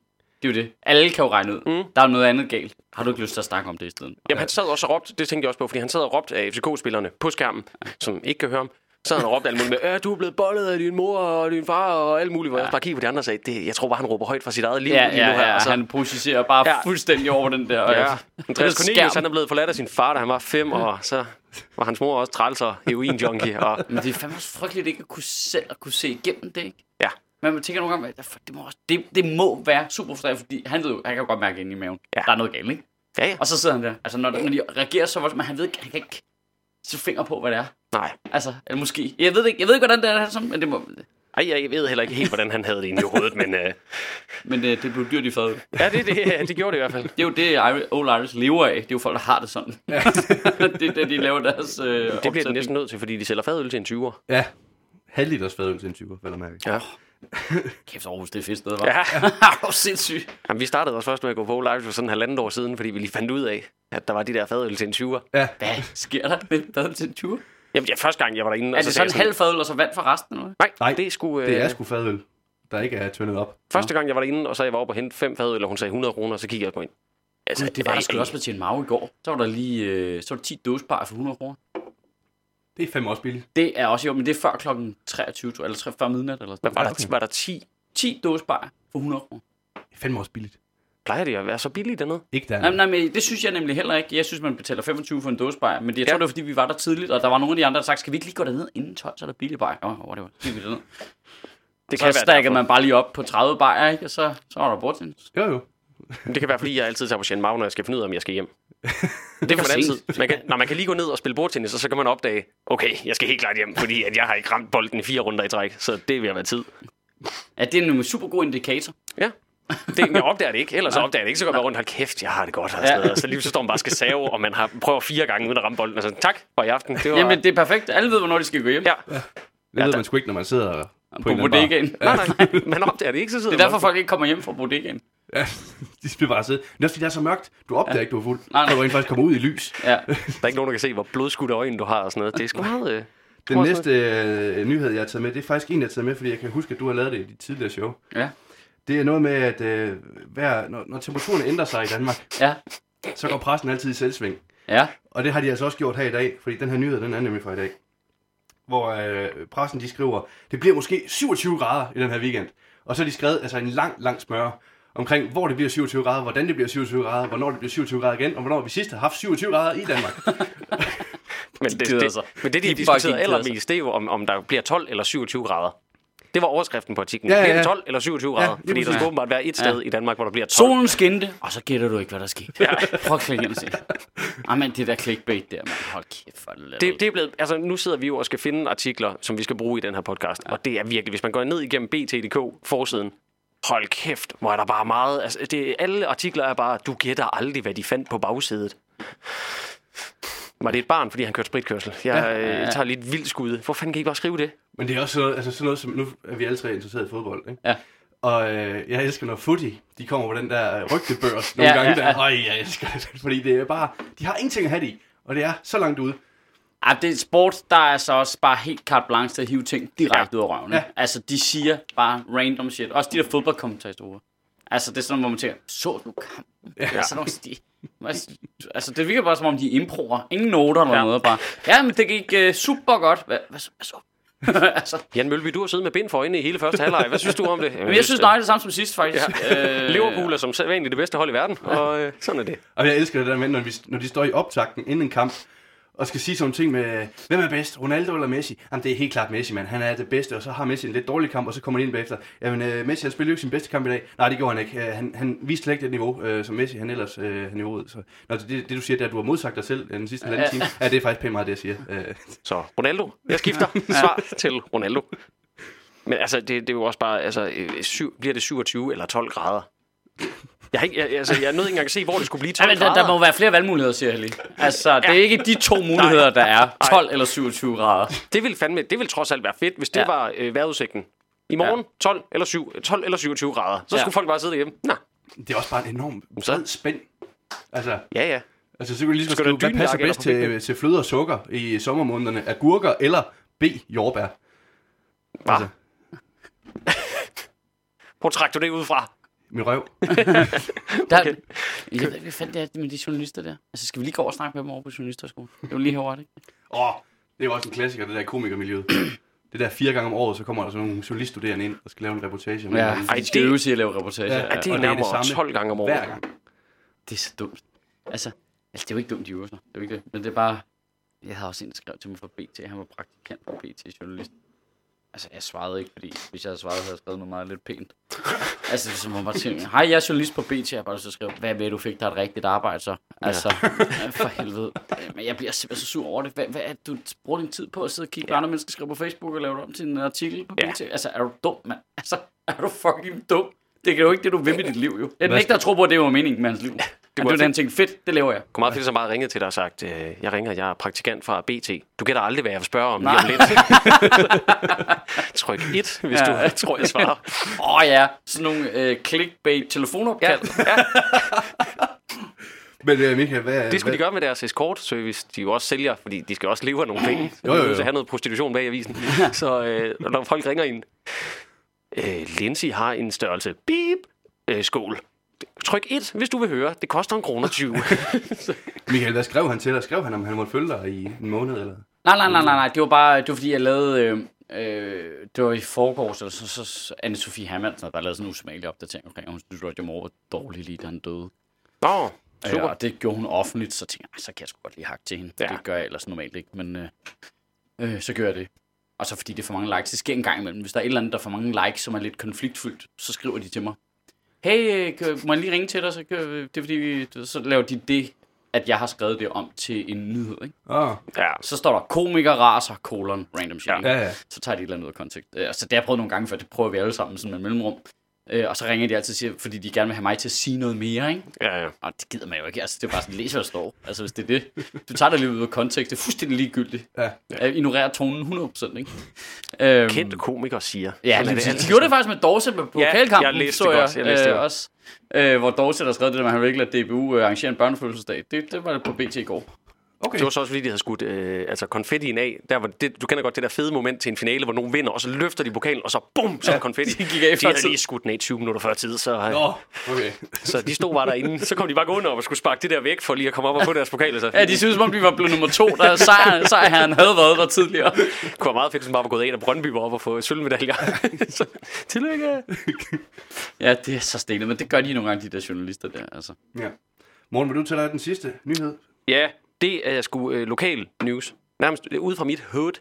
Det er jo det. Alle kan jo regne ud. Mm. Der er jo noget andet galt. Har du ikke lyst til at snakke om det i stedet? Jamen, han sad også og råbte, det tænkte jeg også på, fordi han sad og råbte af FCK-spillerne på skærmen, som ikke kan høre ham. Så han råbt alt muligt med, du er blevet bollet af din mor og din far og alt muligt, hvor ja. jeg bare kiggede på de andre og sagde, det, jeg tror bare, han råber højt fra sit eget liv Ja, lige nu ja, her. ja. og så, Han projicerer bare Ja. fuldstændig over den der. ja. øh, Andreas skærm. Cornelius, han er blevet forladt af sin far, da han var fem, og så var hans mor også træls og heroin-junkie. Og, Men det er fandme også frygteligt ikke at kunne selv at kunne se igennem det, ikke? ja, Men man tænker nogle gange, "Hvad- det må, også, det, det må være super frustrerende, fordi han, ved, han kan godt mærke ind i maven, Ja. ja. der er noget galt, ikke? ja, ja. Og så sidder han der. Altså, når, når de reagerer så voldsomt, men han ved ikke, han kan ikke sætte finger på, hvad det er. Nej. Altså, eller måske. Jeg ved ikke, jeg ved ikke, hvordan det er, sådan, men det, må, Ej, jeg ved heller ikke helt, hvordan han havde det inde i hovedet, men øh, men det, det blev dyrt i fadet. ja, det, det, det gjorde det i hvert fald. Det er jo det, Old Irish lever af. Det er jo folk, der har det sådan. Ja. det er det, de laver deres øh, Det bliver de næsten nødt til, fordi de sælger fadøl til en 20'er. Ja, halvliters fadøl til en 20'er, vel at mærke. Ja. Kæft, Aarhus, det er fedt sted, hva'? Ja. Du sindssygt? Jamen, vi startede også først med at gå på live for sådan en halvandet år siden, fordi vi lige fandt ud af, at der var de der fadøl til en 20'er. Ja, Hvad sker der? Det er til en 20. Jamen, ja, første gang, jeg var derinde... Er og så det sagde sådan en halv fadøl, og så vand for resten, eller? Nej, Nej, det er sgu... Øh, det er sgu fadøl, der ikke er tyndet op. Første gang, jeg var derinde, og så jeg var oppe og hente fem fadøl, og hun sagde 100 kroner, så kiggede jeg på hende. Altså, Det var der sgu også med til en mave i går. Så var der lige øh, så var der 10 dåsebarer for 100 kroner. Det er fandme også billigt. Det er også jo, men det er før klokken 23, tror jeg, eller 3, før midnat eller sådan Var noget. der, var der 10? 10 dåsebarer for 100 kroner. Det er fandme også billigt. Plejer det at være så billigt dernede? Ikke der. Nej, nej, men det synes jeg nemlig heller ikke. Jeg synes, man betaler 25 for en dåsebajer, men det, jeg Ja. tror, det var, fordi vi var der tidligt, og der var nogle af de andre, der sagde, skal vi ikke lige gå derned inden 12, så er der billig bajer. Åh, oh, whatever. Så gik vi derned. Det Så kan, stakker være man bare lige op på 30 bajer, ikke? Og så, så var der bort Jo, jo. det kan være, fordi jeg altid tager på Mag, når jeg skal finde ud af, om jeg skal hjem. Det er for for den sent. tid. Man kan, når man kan lige gå ned og spille bordtennis, og så kan man opdage, okay, jeg skal helt klart hjem, fordi at jeg har ikke ramt bolden i fire runder i træk, så det vil have været tid. Ja, det er en super god indikator. Ja. Det, jeg opdager det ikke, ellers så opdager jeg det ikke, så går man rundt, hold kæft, jeg har det godt her Ja. ja. Og så lige så står man bare skal save, og man har prøvet fire gange uden at ramme bolden, og så tak for i aften. Det var, Jamen, det er perfekt. Alle ved, hvornår de skal gå hjem. ja. Det Ja, ved der- man sgu ikke, når man sidder på, På bodegaen. Nej, nej, man opdager det ikke, så sidder Det er derfor, folk ikke kommer hjem fra bodegaen. Ja, de bliver bare sidde. Det er også fordi, det er så mørkt. Du opdager ja. ikke, du er fuld. Nej, nej. Så du rent faktisk kommer ud i lys. Ja. Der er ikke nogen, der kan se, hvor blodskudte øjne du har og sådan noget. Det er sgu meget... Øh, Den næste øh, nyhed, jeg har taget med, det er faktisk en, jeg har taget med, fordi jeg kan huske, at du har lavet det i dit tidligere show. Ja. Det er noget med, at øh, hver, når, når temperaturen ændrer sig i Danmark, Ja. så går pressen altid i selvsving. Ja. Og det har de altså også gjort her i dag, fordi den her nyhed, den er nemlig fra i dag. Hvor øh, pressen, de skriver, det bliver måske 27 grader i den her weekend. Og så har de skrevet altså en lang, lang smøre omkring, hvor det bliver 27 grader, hvordan det bliver 27 grader, hvornår det bliver 27 grader igen, og hvornår vi sidst har haft 27 grader i Danmark. men, det, det, sig. men det, de, De de diskuterede allermest, det er jo, om, om der bliver 12 eller 27 grader. Det var overskriften på artiklen. Ja, Ja, ja, Bliver ja. det 12 eller 27 Ja, grader? lige Fordi der præcis. skal åbenbart være et sted Ja. i Danmark, hvor der bliver 12. Solen skinte, og så gætter du ikke, hvad der skete. Ja. Prøv at klikke ind og se. Men det der clickbait der, man. Hold kæft, for det, Det, det er blevet, altså nu sidder vi jo og skal finde artikler, som vi skal bruge i den her podcast, ja. og det er virkelig, hvis man går ned igennem BT.dk, forsiden, hold kæft, hvor er der bare meget, altså det, alle artikler er bare, du gætter aldrig, hvad de fandt på bagsædet. Var det et barn, fordi han kørte spritkørsel? Jeg Ja. ja, øh, tager lidt vildt skud. Hvor fanden kan I bare skrive det? Men det er også sådan noget, altså sådan noget som, nu er vi alle tre interesseret i fodbold, ikke? Ja. Og øh, jeg elsker, når footy, de kommer på den der rygtebørs nogle Ja, gange ja, der. ja. Øj, jeg elsker det, fordi det er bare, de har ingenting at have det i. Og det er så langt ude. Ej, det er sport, der er så også bare helt carte blanche til at hive ting direkte ud af røven. Ja. Ja. Altså, de siger bare random shit. Også de der fodboldkommentatorer. Altså, det er sådan, hvor man tænker, så du kampen? Ja. Altså, nogle, de, altså, det virker bare som om, de improver. Ingen noter eller Ja. ja. noget, bare. Ja, men det gik uh, super godt. Hvad, hvad, så- hvad så? altså, Jan Mølby, du har siddet med bind for øjnene i hele første halvleg. Hvad synes du om det? men jeg synes, nej, det er det samme som sidst, faktisk. Ja. Øh, Liverpool er som sædvanligt det bedste hold i verden, og øh, sådan er det. Og jeg elsker det der med, når, vi, når de står i optakten inden en kamp, og skal sige sådan ting med, hvem er bedst, Ronaldo eller Messi? Jamen, det er helt klart Messi, mand. Han er det bedste, og så har Messi en lidt dårlig kamp, og så kommer han ind bagefter. Jamen, øh, Messi, han spillede jo ikke sin bedste kamp i dag. Nej, det gjorde han ikke. Øh, han, han viste slet ikke det niveau, øh, som Messi, han ellers øh, har niveauet. Så, når det, det, du siger, det er, at du har modsagt dig selv den sidste halvanden time. Ja, det er faktisk pænt meget, det jeg siger. Øh, Så Ronaldo, jeg skifter svar til Ronaldo. Men altså, det, det er jo også bare, altså, øh, syv, bliver det 27 eller 12 grader? Jeg, har ikke, jeg, altså, jeg er nødt ikke engang at se, hvor det skulle blive 12 Ja, men der, der må være flere valgmuligheder, siger jeg lige. Altså, det er ikke de to muligheder, der er 12 eller 27 grader. Det vil fandme, det vil trods alt være fedt, hvis det Ja. var øh, vejrudsigten. I morgen 12 eller, 7, 12 eller 27 grader. Så Ja. skulle folk bare sidde derhjemme. Nå, det er også bare en enorm bred spænd. Altså, ja ja. altså så kan du lige skrive, hvad passer bedst til, til fløde og sukker i sommermånederne? Agurker eller B. Jordbær? Hva? Altså. Hvor trak du det ud fra? Min røv. Der, okay. Jeg ved ikke, hvad fanden det er med de journalister der. Altså, skal vi lige gå over og snakke med dem over på journalisterskolen? Det er jo lige herovre, ikke? Åh, oh, det er jo også en klassiker, det der i komikermiljøet. det der fire gange om året, så kommer der sådan nogle journaliststuderende ind og skal lave en reportage. om anden. Ej, det- det er jo sige at lave reportage. Ja, Ja, Ja, det er det er det nærmere samme 12 gange om året. Hver gang. det er så dumt. Altså, altså, det er jo ikke dumt, de øver sig. Det er jo ikke det. Men det er bare... Jeg havde også en, der skrev til mig fra BT. Han var praktikant fra BT journalist. Altså, jeg svarede ikke, fordi hvis jeg havde svaret, havde jeg skrevet noget meget lidt pænt. altså, som man bare tænker, hej, jeg er journalist på BT. Jeg bare at skrive, hvad ved du fik dig et rigtigt arbejde så? Altså, ja. for helvede. Men jeg bliver simpelthen så sur over det. Hvad, hvad er du bruger din tid på at sidde og kigge på Ja. andre mennesker skrive på Facebook og lave det om til en artikel på Ja. BT? Altså, er du dum, mand? Altså, er du fucking dum? Det er jo ikke det, du vil med dit liv, jo. Jeg nægter at tro på, at det var meningen med hans liv. Det var han tænkte, fedt, det laver jeg. Kom meget fedt, så meget ringet til dig og sagt, øh, jeg ringer, jeg er praktikant fra BT. Du gætter aldrig, hvad jeg vil spørge om lige om Nej. lidt. Tryk 1, hvis Ja. du tror, jeg svarer. Åh oh, ja, sådan nogle øh, clickbait telefonopkald. Ja, ja. Men uh, Michael, hvad... Det de hvad, gøre med deres escort-service. De er jo også sælger, fordi de skal også leve af nogle penge. Jo, jo, jo. De skal have noget prostitution bag i avisen. Så øh, når folk ringer ind, øh, Lindsay har en størrelse. Beep. Øh, skål. Tryk 1, hvis du vil høre. Det koster en kroner 20. Michael, hvad skrev han til dig? Skrev han, om han måtte følge dig i en måned, eller? Nej, nej, nej, nej, nej, det var bare, det var fordi, jeg lavede, øh, øh, det var i forgårs, eller så, så, så Anne-Sophie Hermansen, der lavede sådan en usmagelig opdatering omkring, at hun synes, Roger Moore var dårlig lige, da han døde. Nå, Ja, super. og det gjorde hun offentligt, så tænkte jeg, "Ej, så kan jeg sgu godt lige hakke til hende. Ja. Det gør jeg ellers normalt ikke, men øh, øh, så gør jeg det. Og så fordi det er for mange likes. Det sker en gang imellem. Hvis der er et eller andet, der er for mange likes, som er lidt konfliktfyldt, så skriver de til mig. Hey, øh, kan- må jeg lige ringe til dig? Så kan, det er fordi, vi, så laver de det at jeg har skrevet det om til en nyhed, ikke? Ah, Ja, Så står der komiker raser, colon, random shit. ikke? ja, ja. Så tager de et eller andet ud af kontekst. Øh, Altså, det har jeg prøvet nogle gange før, det prøver vi alle sammen sådan med mellemrum. Øh, og så ringer de altid og siger, fordi de gerne vil have mig til at sige noget mere, ikke? ja, ja. Og det gider man jo ikke. Altså, det er bare sådan, læs hvad der står. Altså, hvis det er det. Du tager det lige ud af kontekst. Det er fuldstændig ligegyldigt. Ja. Jeg ignorerer tonen 100%, ikke? Øhm, Kendte komikere siger. Ja, er det, de, gjorde det faktisk med Dorset på Ja, lokalkampen, jeg læste det godt, jeg læste det øh, også. Øh, hvor Dorset har skrevet det der med, at han ville ikke lade DBU øh, arrangere en børnefødselsdag. Det, det var det på BT i går. Okay. Det var så også fordi, de havde skudt øh, altså konfettien af. Der var det, du kender godt det der fede moment til en finale, hvor nogen vinder, og så løfter de pokalen, og så bum, så er der konfetti. de gik af de havde lige skudt den af 20 minutter før tid, så, øh, Nå, okay. så de stod bare derinde. Så kom de bare gående op og skulle sparke det der væk, for lige at komme op og få deres pokaler. Så Ja, de synes, som om de var blevet nummer to, da sejr, sejrherren havde været der tidligere. det kunne være meget fedt, hvis man bare var gået ind, og Brøndby var op og få sølvmedaljer. så, tillykke. Ja, det er så stenet, men det gør de nogle gange, de der journalister der. Altså. Ja. Morgen, vil du tage dig den sidste nyhed? Ja, det er sgu øh, lokal news. Nærmest øh, ude fra mit hood.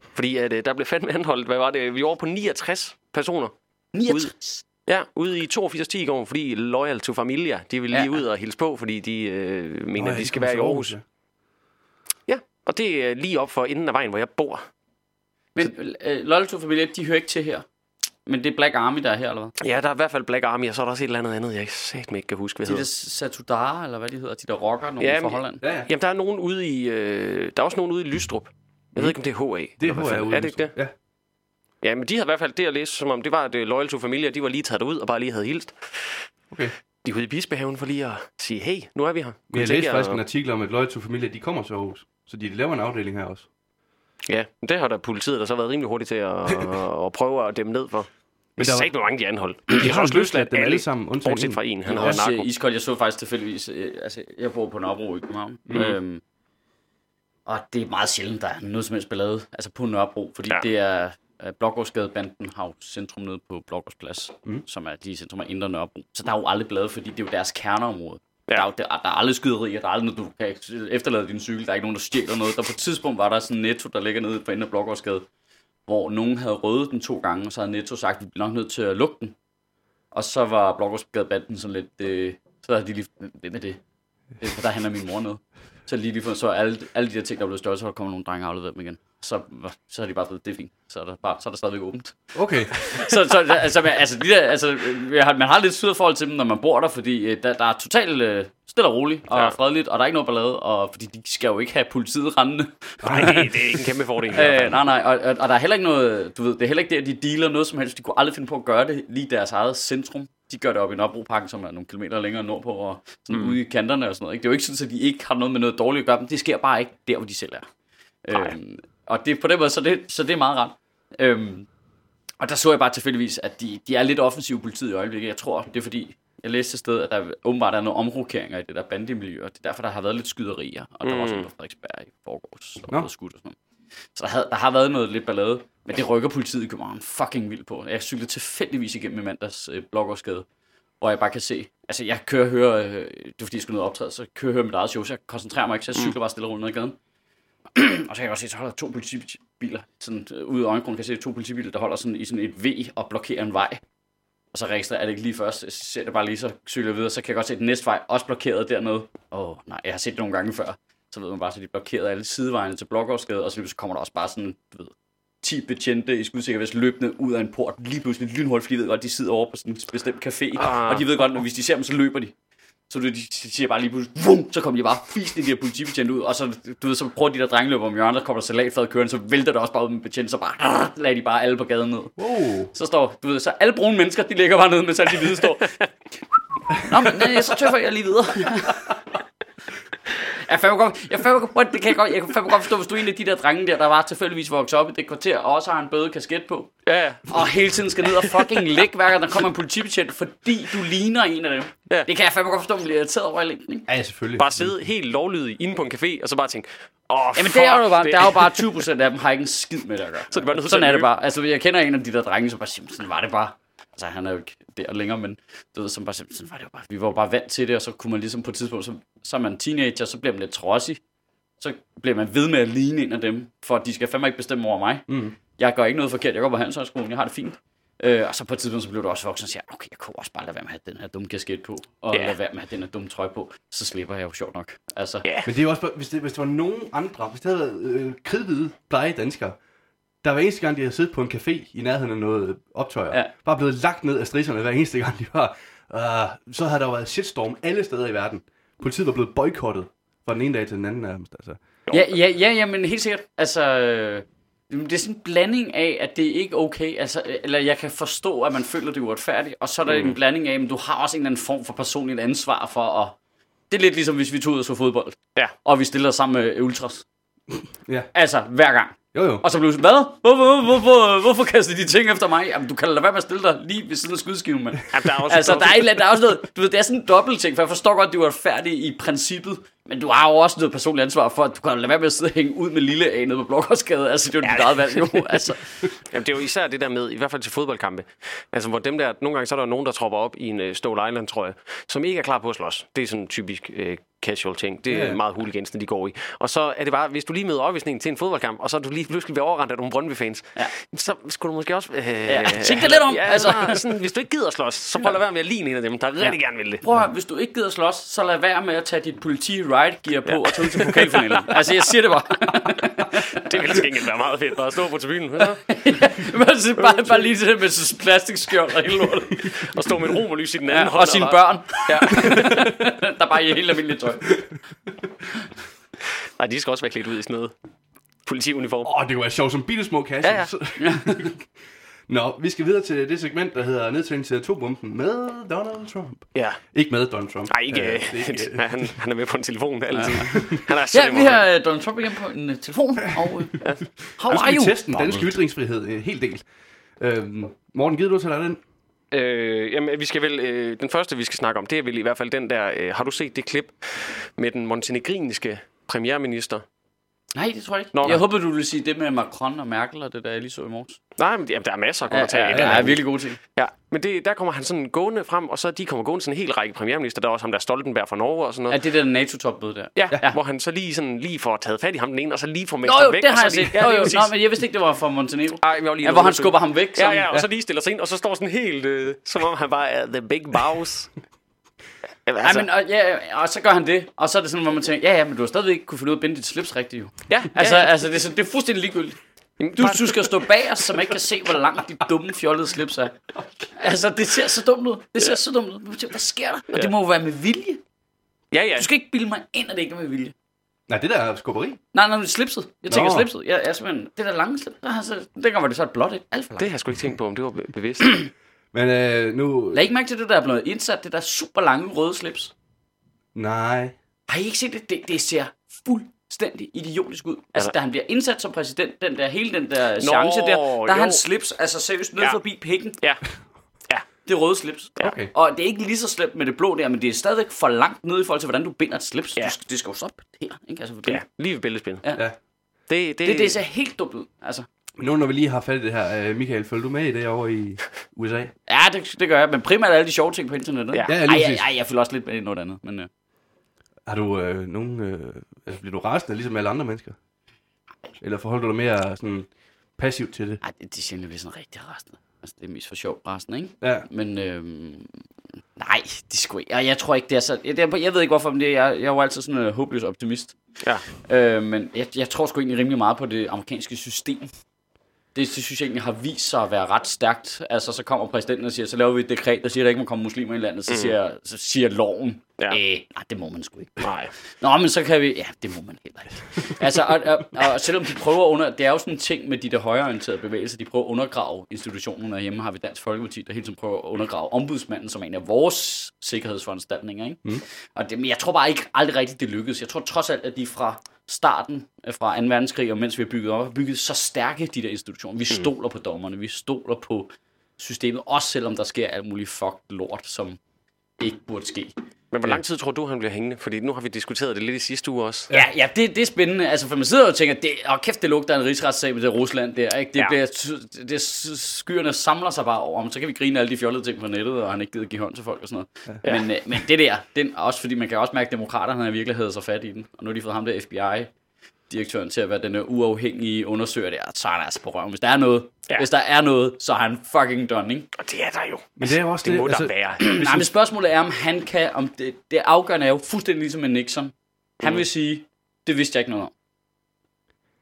Fordi at, øh, der blev fandme anholdt, hvad var det? Vi var på 69 personer. 69. Ja, ude i 82 i går, fordi Loyal to Familia, de vil lige Ja. ud og hilse på, fordi de øh, mener, Nå, at de skal være i til Aarhus. ja. Og det er lige op for enden af vejen, hvor jeg bor. Men øh, Lollito Familie, de hører ikke til her. Men det er Black Army, der er her, eller hvad? Ja, der er i hvert fald Black Army, og så er der også et eller andet andet, jeg satme ikke kan huske, hvad De der hedder. Satudara, eller hvad de hedder, de der rocker, nogen Ja, ja, fra Holland. Ja, ja. Jamen, der er nogen ude i... Øh, der er også nogen ude i Lystrup. Jeg ved ikke, om det er HA. Det er fanden- ude. Er det ikke det? Ja. Ja, men de havde i hvert fald det at læse, som om det var, at øh, Loyal to Familia, de var lige taget ud og bare lige havde hilst. Okay. De var ude i Bispehaven for lige at sige, hey, nu er vi her. Men Kunne jeg læste faktisk at- en artikel om, at Loyal to Familie, de kommer til Aarhus. Så de laver en afdeling her også. Ja, men det har der politiet der så været rimelig hurtigt til at, at prøve at dæmme ned for. Men der var- ikke, mange de anholdt. De har også løsladt dem alle sammen, undtagen bortset en. fra en. Han har også narko. øh, iskold. Jeg så faktisk tilfældigvis, øh, altså jeg bor på Nørrebro i København. Mm. Øhm, og det er meget sjældent, der er noget som helst ballade, altså på Nørrebro, fordi Ja. det er uh, Blågårdsgadebanden har jo centrum nede på Blågårdsplads, mm. som er de centrum af Indre Nørrebro. Så der er jo aldrig ballade, fordi det er jo deres kerneområde. Ja. Der, er der, der er aldrig skyderier, der er aldrig noget, du kan efterlade din cykel, der er ikke nogen, der stjæler noget. Der på et tidspunkt var der sådan en netto, der ligger nede på enden af Blågårdsgade, hvor nogen havde rødet den to gange, og så havde Netto sagt, at vi bliver nok nødt til at lukke den. Og så var Blågårdsgadebanden sådan lidt, øh, så havde de lige, hvem er det? Øh, der handler min mor noget. Så lige lige for, så alle, alle de der ting, der blev større, så kommer nogle drenge og afleveret dem igen. Så, så er de bare blevet, det er fint. Så er der, bare, så er der stadigvæk åbent. Okay. så, så altså, man- altså, de der, altså, man har lidt sødt forhold til dem, når man bor der, fordi øh, der, der er totalt øh, stille og roligt og Ja. fredeligt, og der er ikke noget ballade, og fordi de skal jo ikke have politiet rendende. Nej, det, er ikke en kæmpe fordel. Øh, nej, nej, og, og, og der er heller ikke noget, du ved, det er heller ikke der, de dealer noget som helst. De kunne aldrig finde på at gøre det lige i deres eget centrum. De gør det op i Nørrebroparken, som er nogle kilometer længere nordpå, og sådan mm. ude i kanterne og sådan noget. Ikke? Det er jo ikke sådan, at de ikke har noget med noget dårligt at gøre, men det sker bare ikke der, hvor de selv er. Nej. Øhm, og det på den måde, så det, så det er meget rart. Øhm, og der så jeg bare tilfældigvis, at de, de er lidt offensive politiet i øjeblikket. Jeg tror, det er fordi, jeg læste et sted, at der åbenbart er nogle omrokeringer i det der bandemiljø, og det er derfor, der har været lidt skyderier. Og der var også Mm. noget Frederiksberg i forgårs, der Nå. var skudt og sådan noget. Så der, havde, der har været noget lidt ballade, men det rykker politiet i København fucking vildt på. Jeg cyklede tilfældigvis igennem i mandags øh, Blågårdsgade, hvor jeg bare kan se, altså jeg kører og hører, øh, det er fordi jeg skulle ned og optræde, så kører og hører mit eget show, så jeg koncentrerer mig ikke, så jeg cykler bare stille og roligt ned ad gaden. Og så kan jeg også se, så holder der to politibiler, sådan øh, ude af øjenkrogen kan jeg se to politibiler, der holder sådan i sådan et V og blokerer en vej. Og så registrerer jeg det ikke lige først, så ser det bare lige, så cykler jeg videre, så kan jeg godt se, den næste vej også blokeret dernede. Åh, oh, nej, jeg har set det nogle gange før. Så ved man bare, så de blokerede alle sidevejene til Blågårdsgade, og så kommer der også bare sådan, du ved, 10 betjente i skudsikker vest løbende ud af en port, lige pludselig lynhurtigt, fordi de ved godt, de sidder over på sådan en bestemt café, Ah. og de ved godt, at hvis de ser dem, så løber de. Så du, de siger bare lige pludselig, vum, så kommer de bare fisende de her politibetjente ud, og så, du ved, så prøver de der drenge løber om hjørnet, så kommer der salatfad kørende, så vælter det også bare ud med betjente, så bare lader de bare alle på gaden ned. Wow. Så står, du ved, så alle brune mennesker, de ligger bare nede, mens alle de hvide står. Nå, men øh, så tøffer jeg lige videre. Jeg fandme godt, jeg fandme godt, det kan jeg godt, jeg kan fandme godt forstå, hvis du er en af de der drenge der, der var tilfældigvis vokset op i det kvarter, og også har en bøde kasket på, Ja, ja. og hele tiden skal ned og fucking lægge, hver gang der kommer en politibetjent, fordi du ligner en af dem. Ja. Det kan jeg fandme godt forstå, at man bliver irriteret over i længden, ikke? Ja, selvfølgelig. Bare sidde helt lovlydig inde på en café, og så bare tænke, åh, Jamen fuck, det er jo bare, der er jo bare 20% af dem har ikke en skid med det at gøre. Så er det bare Sådan at er det bare. Altså jeg kender en af de der drenge, som bare siger, sådan var det bare. Altså han er jo ikke der længere, men du ved, som bare sådan var det jo bare. Vi var jo bare vant til det, og så kunne man ligesom på et tidspunkt, så, så er man teenager, så bliver man lidt trodsig. Så bliver man ved med at ligne en af dem, for de skal fandme ikke bestemme over mig. Mm. Jeg gør ikke noget forkert, jeg går på handelshøjskolen, jeg har det fint. Øh, og så på et tidspunkt, så blev du også voksen og siger, okay, jeg kunne også bare lade være med at have den her dumme kasket på, og yeah. lade være med at have den her dumme trøje på, så slipper jeg jo sjovt nok. Altså, Ja. Men det er jo også, hvis det, hvis det var nogen andre, hvis det havde været øh, kridhvide, blege danskere, der hver eneste gang, de havde siddet på en café i nærheden af noget optøjer, Ja. bare blevet lagt ned af strisserne hver eneste gang, de var, uh, så havde der jo været shitstorm alle steder i verden. Politiet var blevet boykottet fra den ene dag til den anden nærmest. Altså. Ja, ja, ja, ja, men helt sikkert. Altså, øh, det er sådan en blanding af, at det ikke er okay. Altså, øh, eller jeg kan forstå, at man føler, det er uretfærdigt. Og så er der mm. en blanding af, at du har også en eller anden form for personligt ansvar for at... Det er lidt ligesom, hvis vi tog ud og så fodbold. Ja. Og vi stiller os sammen med ultras. Ja. Altså, hver gang. Jo jo. Og så blev du sådan, hvad? Hvorfor, hvorfor, hvorfor kaster de ting efter mig? Jamen, du kan lade være med at stille dig lige ved siden af skudskiven, mand. Jamen, der er også Altså, der er, et der er også noget, du ved, det er sådan en dobbelt ting, for jeg forstår godt, at du er færdig i princippet, men du har jo også noget personligt ansvar for, at du kan lade være med at sidde og hænge ud med lille A nede på Blågårdsgade. Altså, det er jo dit eget valg, jo. Altså, Jamen, det er jo især det der med, i hvert fald til fodboldkampe, altså hvor dem der, nogle gange så er der nogen, der tropper op i en uh, Stone Island, tror jeg, som ikke er klar på at slås. Det er sådan typisk uh, casual ting. Det er Ja, ja. meget hooligans, de går i. Og så er det bare, hvis du lige møder opvisningen til en fodboldkamp, og så er du lige pludselig ved overrendt af nogle Brøndby-fans, Ja. så skulle du måske også... Uh, Ja, tænk dig lidt om, Ja, altså. sådan, hvis du ikke gider slås, så prøv at lade være med at ligne en af dem, der rigtig gerne vil det. prøv at hvis du ikke gider slås, så lad være med at tage dit politi ride gear på og tage ud til pokalfinalen. Altså, jeg siger det bare. Det ville til gengæld være meget fedt, bare at stå på tribunen ja, Men så bare, bare lige det der med sådan plastikskjold og hele lortet. og stå med en romerlys i den anden Ja, hånd. og sine bare- børn, Ja. der bare er i helt almindeligt tøj. Nej, de skal også være klædt ud i sådan noget politiuniform. Åh, det kunne være sjovt som bitte små kasser. Ja, ja. Nå, vi skal videre til det segment, der hedder Nedtagning til atombomben med Donald Trump. Ja. Ikke med Donald Trump. Nej, ikke. Øh, Øh, det er ikke han, han er med på en telefon altid. Han er Ja, vi har øh, Donald Trump igen på en uh, telefon, og uh, how Nu are you? teste den danske ytringsfrihed en hel del. Øhm, Morten, gider du til dig den? Øh, jamen, vi skal vel, øh, den første, vi skal snakke om, det er vel i hvert fald den der, øh, har du set det klip med den montenegrinske premierminister? Nej, det tror jeg ikke. Nå, jeg håber, du ville sige det med Macron og Merkel og det der, jeg lige så i morges. Nej, men jamen, der er masser af Ja, kommentarer. ja, i ja, ja, ja, virkelig gode ting. ja, men det, der kommer han sådan gående frem, og så de kommer gående sådan en hel række premierminister. Der er også ham der Stoltenberg fra Norge og sådan noget. det der NATO-topmøde der? Ja, ja, hvor han så lige, sådan, lige får taget fat i ham den ene, og så lige får jo, væk. det og har jeg set. Ja, Jo, jo, nå, men jeg vidste ikke, det var fra Montenegro. Ej, jeg var lige Ja, hvor han skubber ham væk. Ja, sådan. ja, og så lige stiller sig ind, og så står sådan helt, øh, som om han bare er the big boss. Jamen, Ej, men, og, ja, og så gør han det, og så er det sådan, hvor man tænker, ja, ja, men du har stadigvæk ikke kunne finde ud af at binde dit slips rigtigt, jo. ja, Altså, ja, altså det, er sådan, det er fuldstændig ligegyldigt. Du, du skal stå bag os, så man ikke kan se, hvor langt dit dumme fjollede slips er. Altså, det ser så dumt ud. Det ser så dumt ud. Hvad sker der? Og det må jo være med vilje. ja, ja. Du skal ikke bilde mig ind, at det ikke er med vilje. Nej, det der er skubberi. Nej, nej, det er slipset. Jeg tænker Nå. slipset. Jeg, jeg er simpelthen, det der lange slips. Altså, dengang var det så et blåt et. Alt for langt. Det har jeg sgu ikke tænkt på, om det var be- bevidst. Men øh, nu... Lad ikke mærke til det, der er blevet indsat. Det der super lange røde slips. Nej. Har I ikke set det? Det, det ser fuldstændig idiotisk ud. Altså, da han bliver indsat som præsident, den der, hele den der chance der, der er hans slips, altså seriøst ned Ja. forbi pikken. ja. Det røde slips. Okay. Og det er ikke lige så slemt med det blå der, men det er stadigvæk for langt ned i forhold til, hvordan du binder et slips. Ja. Du, skal- det skal jo stoppe her, ikke? Altså, for Ja, lige ved billedspil. Ja. Ja. Det, det, det, det ser helt dumt ud. Altså, Men nu når vi lige har fat i det her, øh, Michael, følger du med i det over i USA? ja, det, det gør jeg, men primært alle de sjove ting på internettet. Ja. Ja, ja, ej, lige ej, jeg følger også lidt med i noget andet. Men, øh, Har du øh, nogen... Øh, altså, bliver du rasende ligesom alle andre mennesker? Eller forholder du dig mere sådan passivt til det? ej, det, det er sjældent, at vi er sådan rigtig rasende. Altså, det er mest for sjov rasende, ikke? Ja. Men øhm, nej, det skulle. Jeg, jeg tror ikke, det er så... Jeg, jeg, jeg ved ikke, hvorfor, men det, er- jeg, jeg er jo altid sådan en uh, håbløs optimist. Ja. Øh, men jeg, jeg tror sgu egentlig rimelig meget på det amerikanske system. Det, det synes jeg egentlig har vist sig at være ret stærkt. Altså, så kommer præsidenten og siger, så laver vi et dekret, der siger, at der ikke må komme muslimer i landet. Så, mm. siger, så siger loven, Ja. øh, nej, det må man sgu ikke. Nej. Nå, men så kan vi... Ja, det må man heller ikke. altså, og, og, og selvom de prøver under... Det er jo sådan en ting med de der højreorienterede bevægelser. De prøver at undergrave institutionerne. Hjemme har vi Dansk Folkeparti, der hele tiden prøver at undergrave ombudsmanden, som er en af vores sikkerhedsforanstaltninger. Ikke? Mm. Og det, men jeg tror bare ikke aldrig rigtigt, det lykkedes. Jeg tror trods alt, at de fra starten fra 2. verdenskrig, og mens vi har bygget op, har bygget så stærke de der institutioner. Vi stoler på dommerne, vi stoler på systemet, også selvom der sker alt muligt fucked lort, som ikke burde ske. Men hvor lang tid tror du, han bliver hængende? Fordi nu har vi diskuteret det lidt i sidste uge også. Ja, ja det, det er spændende. Altså, for man sidder og tænker, det, åh, kæft, det lugter af en rigsretssag med det Rusland der. Ikke? Det, Ja. bliver, det, skyerne samler sig bare over ham. Så kan vi grine af alle de fjollede ting på nettet, og han ikke gider give hånd til folk og sådan noget. Ja. Men, øh, men det der, den, også fordi man kan også mærke, at demokraterne har virkelig havde sig fat i den. Og nu har de fået ham der FBI direktøren til at være den der uafhængige undersøger der, så er han altså på røven. Hvis der er noget, Ja. hvis der er noget, så er han fucking done, ikke? Og det er der jo. Men det er også Det det, må altså, der være. Nej, men spørgsmålet er, om han kan, om det, det afgørende er jo fuldstændig ligesom med Nixon. Han Mhm. vil sige, det vidste jeg ikke noget om.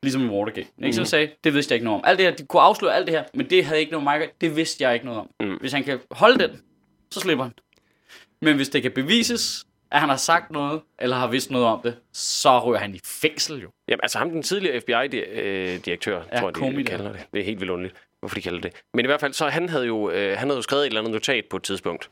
Ligesom i Watergate. Nixon Mhm. sagde, det vidste jeg ikke noget om. Alt det her, de kunne afsløre alt det her, men det havde ikke noget mig, det vidste jeg ikke noget om. Mm. Hvis han kan holde den, så slipper han. Men hvis det kan bevises, at han har sagt noget, eller har vidst noget om det, så ryger han i fængsel jo. Jamen, altså ham, den tidligere FBI-direktør, Ja, tror jeg, de der. kalder det. Det er helt vildt hvorfor de kalder det. Men i hvert fald, så han havde jo, øh, han havde jo skrevet et eller andet notat på et tidspunkt.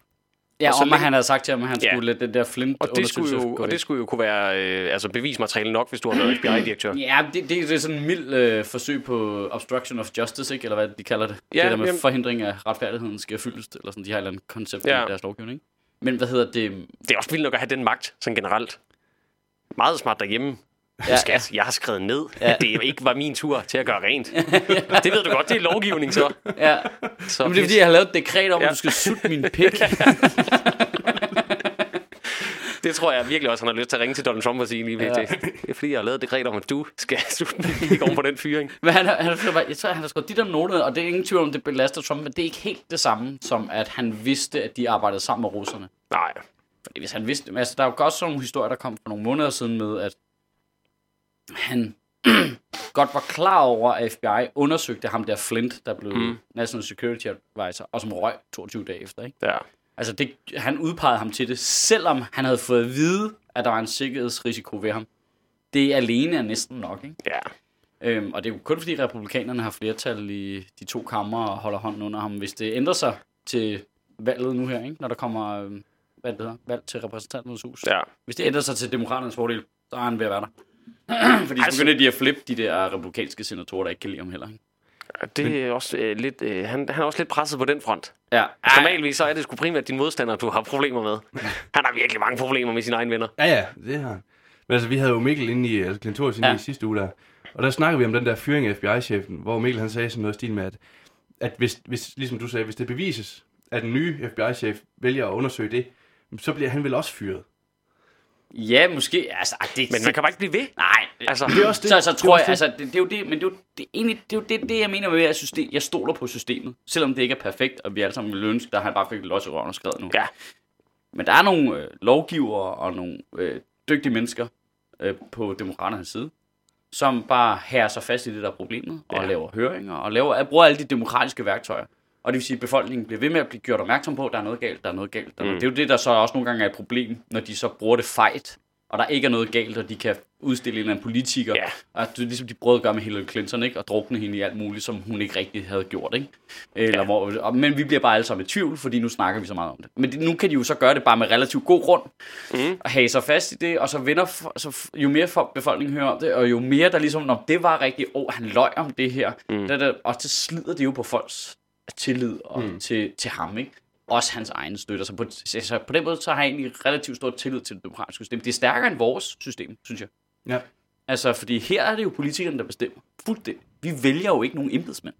Ja, Og så om længe- han havde sagt til ham, at han Ja. skulle lade den der flint Og det, skulle jo, og det skulle jo kunne være øh, altså bevismateriale nok, hvis du har været FBI-direktør. Ja, det, det, det er sådan en mild øh, forsøg på obstruction of justice, ikke? eller hvad de kalder det. Ja, det der med jamen- forhindring af retfærdigheden skal fyldes, eller sådan, de har et eller andet koncept ja. Ja. i deres lovgivning. ikke? Men hvad hedder det? Det er også vildt nok at have den magt, sådan generelt. Meget smart derhjemme. Ja, Skat, jeg har skrevet ned, ja. at det ikke var min tur til at gøre rent. det ved du godt, det er lovgivning så. Ja. så Jamen, det er fordi, jeg har lavet et dekret om, ja. Ja. at du skal sutte min pik. Det tror jeg virkelig også, han har lyst til at ringe til Donald Trump og sige lige ved Ja. det. Det er fordi, jeg har lavet et dekret om, at du skal slutte ikke på den fyring. Men han, han, han, jeg tror, han har skrevet de der noter, og det er ingen tvivl om, det belaster Trump, men det er ikke helt det samme, som at han vidste, at de arbejdede sammen med russerne. Nej, Fordi hvis han vidste, altså der er jo godt sådan nogle historier, der kom for nogle måneder siden med, at han godt var klar over, at FBI undersøgte ham der Flint, der blev mm. National Security Advisor, og som røg 22 dage efter. Ikke? ja. Altså det, han udpegede ham til det, selvom han havde fået at vide, at der var en sikkerhedsrisiko ved ham. Det alene er næsten nok. Ikke? Ja, Øhm, og det er jo kun fordi republikanerne har flertal i de to kammer og holder hånden under ham. Hvis det ændrer sig til valget nu her, ikke? når der kommer øhm, hvad det hedder, valg til repræsentanternes hus. ja. Hvis det ændrer sig til demokraternes fordel, så er han ved at være der. fordi så Altså- begynder de at flippe de der republikanske senatorer, der ikke kan lide ham heller. Ikke? Det er også øh, lidt, øh, han, han er også lidt presset på den front. Ja, Altså, normalvis så er det sgu primært din modstander, du har problemer med. Han har virkelig mange problemer med sine egne venner. Ja, ja, det har han. Men altså, vi havde jo Mikkel inde i, altså inde Ja. i sidste uge der, og der snakkede vi om den der fyring af FBI-chefen, hvor Mikkel han sagde sådan noget stil med, at, at hvis, hvis, ligesom du sagde, hvis det bevises, at den nye FBI-chef vælger at undersøge det, så bliver han vel også fyret. Ja måske. Altså, ej, det, Men man kan bare ikke blive ved. Nej, Altså, Det er også det. så, så det tror også jeg, det. altså, det, det, er jo det, men det er jo det, egentlig, det, er jo det, det, jeg mener med, at system, jeg stoler på systemet, selvom det ikke er perfekt, og vi alle sammen ville ønske, der han bare fik los i røven og skrevet nu. Ja. Men der er nogle øh, lovgivere og nogle øh, dygtige mennesker øh, på demokraternes side, som bare hærer sig fast i det, der er problemet, og Ja. laver høringer, og laver, bruger alle de demokratiske værktøjer. Og det vil sige, at befolkningen bliver ved med at blive gjort opmærksom på, at der er noget galt, der er noget galt. Der er. Mm. Det er jo det, der så også nogle gange er et problem, når de så bruger det fejt, og der ikke er noget galt, og de kan udstille en eller anden politiker. Ja. Og det er ligesom de prøvede at gøre med Hillary Clinton, ikke? Og drukne hende i alt muligt, som hun ikke rigtig havde gjort, ikke? Eller Ja. hvor, og, men vi bliver bare alle sammen i tvivl, fordi nu snakker vi så meget om det. Men det, nu kan de jo så gøre det bare med relativt god grund, Mm. og have sig fast i det, og så vinder, så jo mere for befolkningen hører om det, og jo mere der ligesom, når det var rigtigt, åh, oh, han løj om det her, mm. der, der, og så slider det jo på folks tillid og mm. til, til ham, ikke? Også hans egne støtter. Så på, så på den måde, så har jeg egentlig relativt stor tillid til det demokratiske system. Det er stærkere end vores system, synes jeg. Ja. Altså, fordi her er det jo politikerne, der bestemmer. Fuldstændig. Vi vælger jo ikke nogen embedsmænd.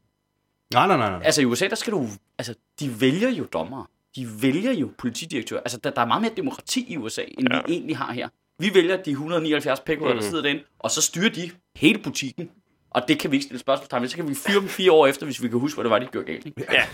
Nej, nej, nej, nej. Altså i USA, der skal du... Altså, de vælger jo dommere. De vælger jo politidirektører. Altså, der, der er meget mere demokrati i USA, end. Ja. vi egentlig har her. Vi vælger de 179 pækhoveder, mm. der sidder derinde, og så styrer de hele butikken. Og det kan vi ikke stille spørgsmålstegn ved. Så kan vi fyre dem fire år efter, hvis vi kan huske, hvad det var, de gjorde galt. Ikke? Ja.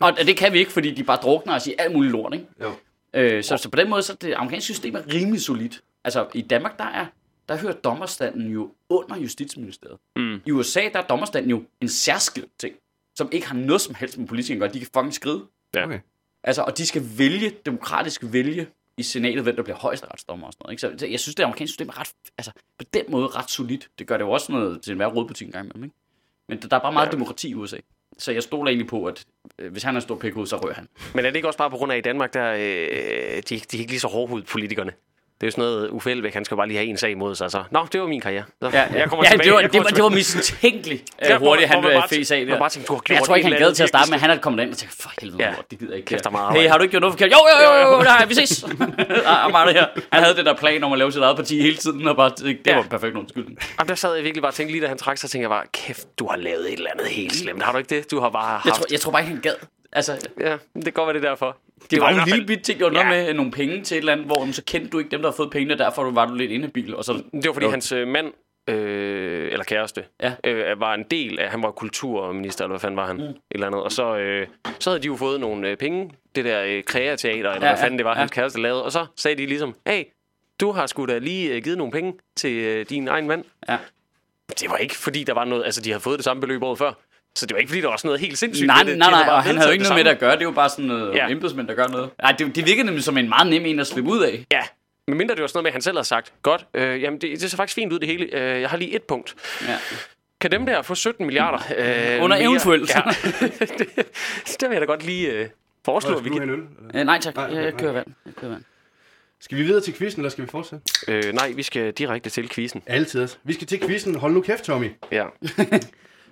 Og det kan vi ikke, fordi de bare drukner os i alt muligt lort. Ikke? Jo. Øh, så, så på den måde, så er det amerikanske system er rimelig solidt. Altså i Danmark, der er der hører dommerstanden jo under Justitsministeriet. Mm. I USA, der er dommerstanden jo en særskilt ting, som ikke har noget som helst med politikeren at gøre. De kan fucking skride. Ja. Okay. Altså, og de skal vælge, demokratisk vælge i senatet, hvem der bliver højesteretsdommer og sådan noget. Ikke? Så jeg synes, det amerikanske system er ret, altså, på den måde ret solidt. Det gør det jo også noget til en hver rådbutik en gang imellem, ikke? Men der er bare meget ja. Demokrati i USA. Så jeg stoler egentlig på, at øh, hvis han er stor pikhoved, så rører han. Men er det ikke også bare på grund af, at i Danmark, der, øh, de, de er ikke lige så hårdhudet politikerne? Det er jo sådan noget, Uffe Elbæk, han skal bare lige have en sag imod sig. Så, Nå, det var min karriere. Så, jeg kommer ja, tilbage. det var, jeg det, var, det var mistænkeligt Ja, uh, hvor- hurtigt, han fes af der. bare tænker, du har jeg gjort tror ikke, han gad til at starte med, han er kommet ind og tænkt, for helvede, Ja. ja. det gider jeg ikke. Kæft, der er meget hey, har du ikke gjort noget forkert? Jo, jo, jo, jo, nej, vi ses. Ah, det her. Han havde den der plan om at lave sit eget parti hele tiden, og bare, det Ja. var perfekt undskyldning. Jamen, der sad jeg virkelig bare og tænkte lige, da han trak sig, tænkte jeg bare, kæft, du har lavet et eller andet helt slemt. Har du ikke det? Du har bare haft... Jeg tror, jeg tror bare ikke, han gad. Altså, Ja, det kan godt være det er derfor. Det var i en lille bit ting, det var noget Ja. med nogle penge til et eller andet, hvor så kendte du ikke dem, der har fået pengene, derfor var du lidt inhabil. Og så, Det var fordi, Jo. hans øh, mand øh, eller kæreste, Ja. øh, var en del af, han var kulturminister, eller hvad fanden var han, mm. et eller andet. Og så, øh, så havde de jo fået nogle øh, penge, det der øh, kreateater, eller Ja, hvad ja, fanden det var, ja. hans kæreste lavede. Og så sagde de ligesom, hey, du har sgu da lige øh, givet nogle penge til øh, din egen mand. Ja. Det var ikke, fordi der var noget, altså de havde fået det samme beløb året før. Så det var ikke, fordi der var sådan noget helt sindssygt. Nej, det. nej, nej, og han havde jo ikke noget med det at gøre. Det er jo bare sådan noget Ja. embedsmænd, der gør noget. Nej, det, det virker nemlig som en meget nem en at slippe ud af. Ja, men mindre det var sådan noget med, at han selv havde sagt, godt, øh, jamen det, det ser faktisk fint ud det hele. Øh, jeg har lige et punkt. Ja. Kan dem der få 17 milliarder? Øh, Under eventuelt. Ja, det, det vil jeg da godt lige øh, foreslå, at vi kan... øl? Øh, nej tak, Nej, jeg, jeg kører vand. Jeg kører vand. Skal vi videre til quizzen, eller skal vi fortsætte? Øh, nej, vi skal direkte til quizzen. Altid. Vi skal til quizzen. Hold nu kæft, Tommy. Ja.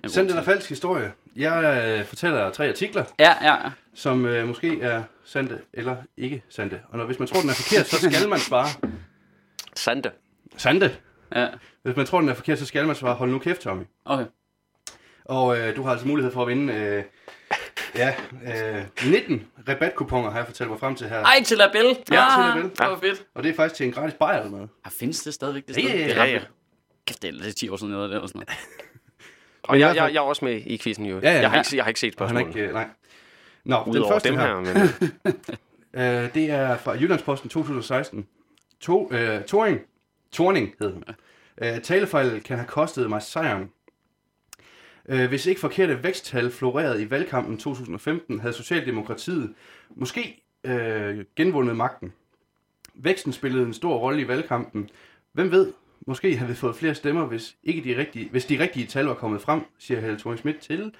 Send den falsk historie. Jeg øh, fortæller tre artikler, Ja, ja, som øh, måske er sande eller ikke sande. Og når, hvis man tror, den er forkert, så skal man svare Sande. sande. ja. Hvis man tror, den er forkert, så skal man svare hold nu kæft, Tommy. Okay. Og øh, du har altså mulighed for at vinde øh, ja, øh, 19 rabatkuponer, har jeg fortalt mig frem til her. Ej, til Label. Ja, til Label. Det var fedt. Og det er faktisk til en gratis bajer med. Ah, findes det stadigvæk det sted? ja, ja, Det er ret ja, ja. Kæft, det er, det er 10 år siden, jeg lavede det eller sådan noget. Og jeg, jeg, jeg er også med i quizzen, jo. Ja, ja. Jeg, har ikke, jeg har ikke set Og han spørgsmålet. ikke, øh, nej. Nå, den Udover første dem her, her, men Øh, det er fra Jyllandsposten 2016. To, øh, Toring. Torning hed den. Øh, talefejl kan have kostet mig sejren. Øh, hvis ikke forkerte væksttal florerede i valgkampen 2015, havde Socialdemokratiet måske øh, genvundet magten. Væksten spillede en stor rolle i valgkampen. Hvem ved, måske havde vi fået flere stemmer, hvis, ikke de rigtige, hvis de rigtige tal var kommet frem, siger Helle thorning Schmidt til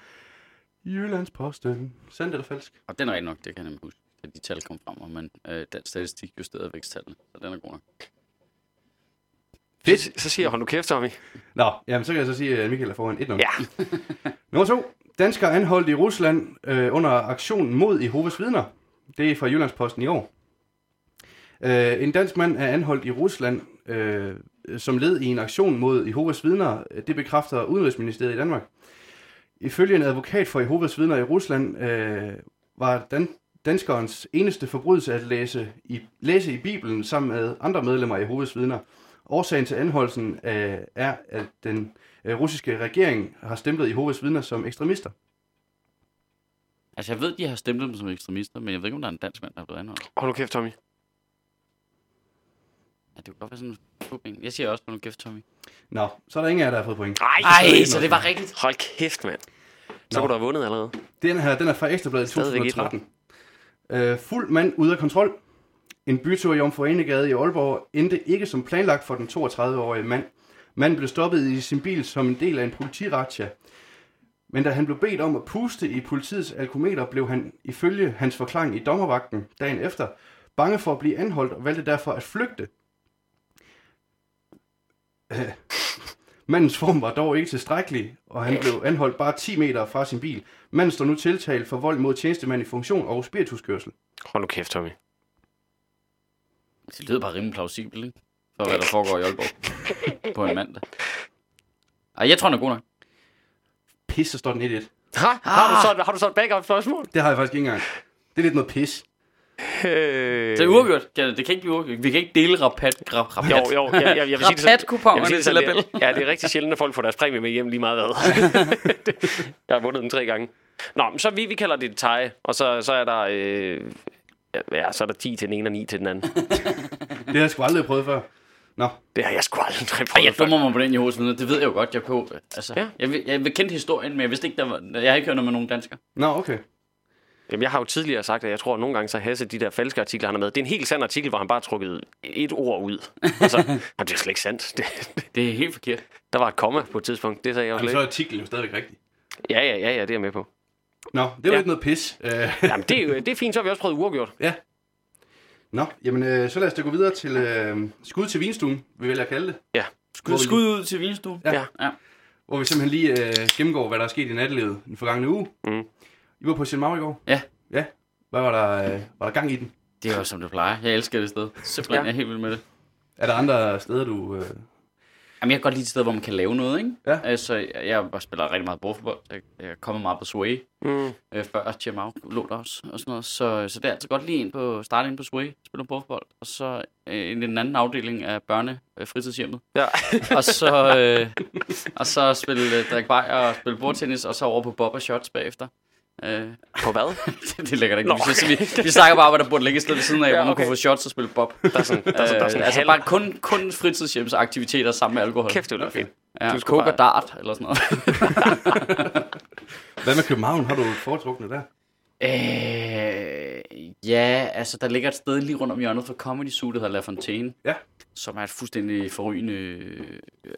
Jyllandsposten. Sandt eller falsk? Og den er rigtig nok, det kan jeg nemlig huske. at de tal kom frem, og man, øh, den statistik justerede væksttallene, så den er god nok. Fedt. Så siger jeg, hold nu kæft, Tommy. Nå, jamen så kan jeg så sige, at Michael er foran 1-0. Ja. Nummer to. Danskere anholdt i Rusland øh, under aktionen mod Jehovas vidner. Det er fra Jyllandsposten i år. Øh, en dansk mand er anholdt i Rusland øh, som led i en aktion mod Jehovas vidner. Det bekræfter Udenrigsministeriet i Danmark. Ifølge en advokat for Jehovas vidner i Rusland øh, var dan- danskerens eneste forbrydelse at læse i, læse i Bibelen sammen med andre medlemmer af Jehovas vidner. Årsagen til anholdelsen øh, er, at den øh, russiske regering har stemplet Jehovas vidner som ekstremister. Altså, jeg ved, de har stemt dem som ekstremister, men jeg ved ikke, om der er en dansk mand, der er blevet anholdt. Hold nu kæft, Tommy. Ja, det kunne godt være sådan en. Jeg siger også, på nu kæft, Tommy. Nå, så er der ingen af jer, der har fået point. Ej, Ej, så det var rigtigt. Hold kæft, mand. Så Nå. kunne du have vundet allerede. Den her, den er fra Ekstrabladet i Stadigvæk 2013. Øh, fuld mand ude af kontrol. En bytur i Jomfru Anegade i Aalborg endte ikke som planlagt for den 32-årige mand. Manden blev stoppet i sin bil som en del af en politiratja. Men da han blev bedt om at puste i politiets alkometer, blev han ifølge hans forklaring i dommervagten dagen efter bange for at blive anholdt og valgte derfor at flygte. Øh, Mandens form var dog ikke tilstrækkelig, og han blev anholdt bare 10 meter fra sin bil. Manden står nu tiltalt for vold mod tjenestemand i funktion og spirituskørsel. Hold nu kæft, Tommy. Det lyder bare rimelig plausibelt, ikke? For hvad der foregår i Aalborg. på en mandag. Ej, jeg tror, den er god nok. Pis, så står den 1-1. Ha? Har, du så, har du så et backup spørgsmål? Det har jeg faktisk ikke engang. Det er lidt noget pis. Øh... Så er uafgjort. Det, det kan ikke blive uafgjort. Vi kan ikke dele rabat. Rap, rabat. Jo, jo, jeg, jeg, jeg vil sige det sådan. Jeg vil sige det til sådan, Label. det Ja, det er rigtig sjældent, at folk får deres præmie med hjem lige meget hvad. Jeg har vundet den tre gange. Nå, men så vi, vi kalder det et tie, og så, så er der... Øh, ja, så er der 10 til den ene og 9 til den anden. Det har jeg sgu aldrig prøvet før. Nå, Det har jeg sgu aldrig Ej, prøvet jeg før. dummer mig på den Jehovas vidner. Det ved jeg jo godt, jeg på. Altså, Ja. jeg, jeg kendte historien, men jeg vidste ikke, der var, jeg har ikke hørt noget med nogen dansker. Nå okay. Jamen, jeg har jo tidligere sagt, at jeg tror, at nogle gange så Hasse de der falske artikler, han har med. Det er en helt sand artikel, hvor han bare trukket et ord ud. Og så, jamen, det er slet ikke sandt. Det, Det er helt forkert. der var et komma på et tidspunkt. Det sagde jeg også Jamen, så er artiklen jo stadigvæk rigtig. Ja, ja, ja, ja, det er jeg med på. Nå, det var Ja. lidt noget pis. Øh, Jamen, det er, jo, det er fint, så har vi også prøvet uafgjort. ja. Nå, jamen øh, så lad os da gå videre til øh, skud til vinstuen, vi vælger at kalde det. Ja. Skud, skud ud til vinstuen. Ja. Ja. ja. Hvor vi simpelthen lige øh, gennemgår, hvad der er sket i nattelivet den forgangne uge. Mm. I var på Sjælland Maur i går? Ja. Ja. Hvad var der, øh, var der gang i den? Det er jo som det plejer. Jeg elsker det sted. Simpelthen, Ja. jeg er helt vild med det. Er der andre steder, du øh, Jamen, jeg kan godt lide et sted, hvor man kan lave noget, ikke? Ja. Altså, jeg, jeg spiller rigtig meget bordfodbold. Jeg, jeg er kommet meget på Sway, Mm. øh, før Chiamau lå der også, og sådan noget. Så, så det er altid godt lige ind på, starte ind på Sway, spille bordfodbold, og så øh, i den anden afdeling af børne øh, fritidshjemmet. Ja. og så, øh, og så spille øh, drikke bajer og spille bordtennis, og så over på Bob og Shots bagefter. Øh, På hvad? det ligger der ikke. Nå, okay. vi, vi snakker bare, hvad der burde ligge et sted ved siden af, Ja, ja, hvor man okay. kunne få shots og spille Bob. Der er sådan, der er sådan, der er sådan øh, altså halv- bare kun, kun fritidshjemsaktiviteter sammen med alkohol. Kæft, det ville fint. Ja, Du skal coke bare- og dart, eller sådan noget. Hvad med København? Har du foretrukne der? øh, ja, altså der ligger et sted lige rundt om hjørnet for Comedy Zoo, der hedder La Fontaine. Ja. Som er et fuldstændig forrygende øh,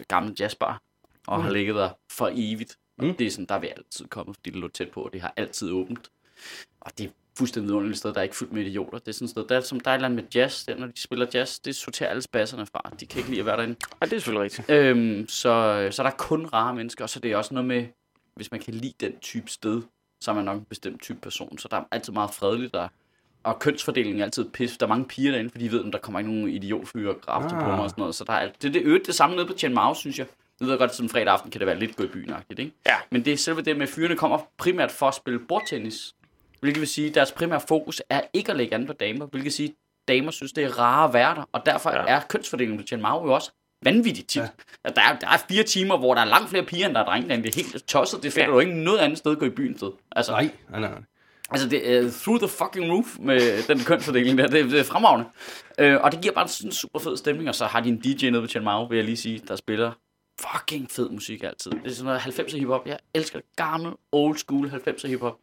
gammel jazzbar. Og har ligget der for evigt. Og Mm. det er sådan, der er vi altid kommet, fordi det lå tæt på, og det har altid åbent. Og det er fuldstændig vidunderligt sted, der er ikke fyldt med idioter. Det er sådan et sted, der er, som, der er et eller andet med jazz, der, når de spiller jazz, det sorterer alle basserne fra. De kan ikke lide at være derinde. Ja, det er selvfølgelig rigtigt. Øhm, så, så der er kun rare mennesker, og så er det også noget med, hvis man kan lide den type sted, så er man nok en bestemt type person. Så der er altid meget fredeligt der. Og kønsfordelingen er altid pis. Der er mange piger derinde, fordi de ved, at der kommer ikke nogen idiotfyre og grafter på Ah. mig og sådan noget. Så der er, det, det er øvrigt det samme nede på Tien Mao, synes jeg. Jeg ved godt, sådan en fredag aften kan det være lidt gå i byen ikke? Ja. Men det er selve det med, at fyrene kommer primært for at spille bordtennis. Hvilket vil sige, at deres primære fokus er ikke at lægge an på damer. Hvilket vil sige, at damer synes, det er rare der. Og derfor Ja. er kønsfordelingen på Tien Mao jo også vanvittigt tit. Ja. Der, er, der er fire timer, hvor der er langt flere piger, end der er drenge. Det er helt tosset. Det finder Ja. du ikke noget andet sted at gå i byen sted. Altså, Nej, nej, nej. Altså, det er through the fucking roof med den kønsfordeling der. Det, det er fremragende. Øh, og det giver bare sådan en super fed stemning. Og så har de en DJ nede på Chiang Mai, vil jeg lige sige, der spiller fucking fed musik altid. Det er sådan noget 90'er hiphop. Jeg elsker det gammel, old school 90'er hiphop.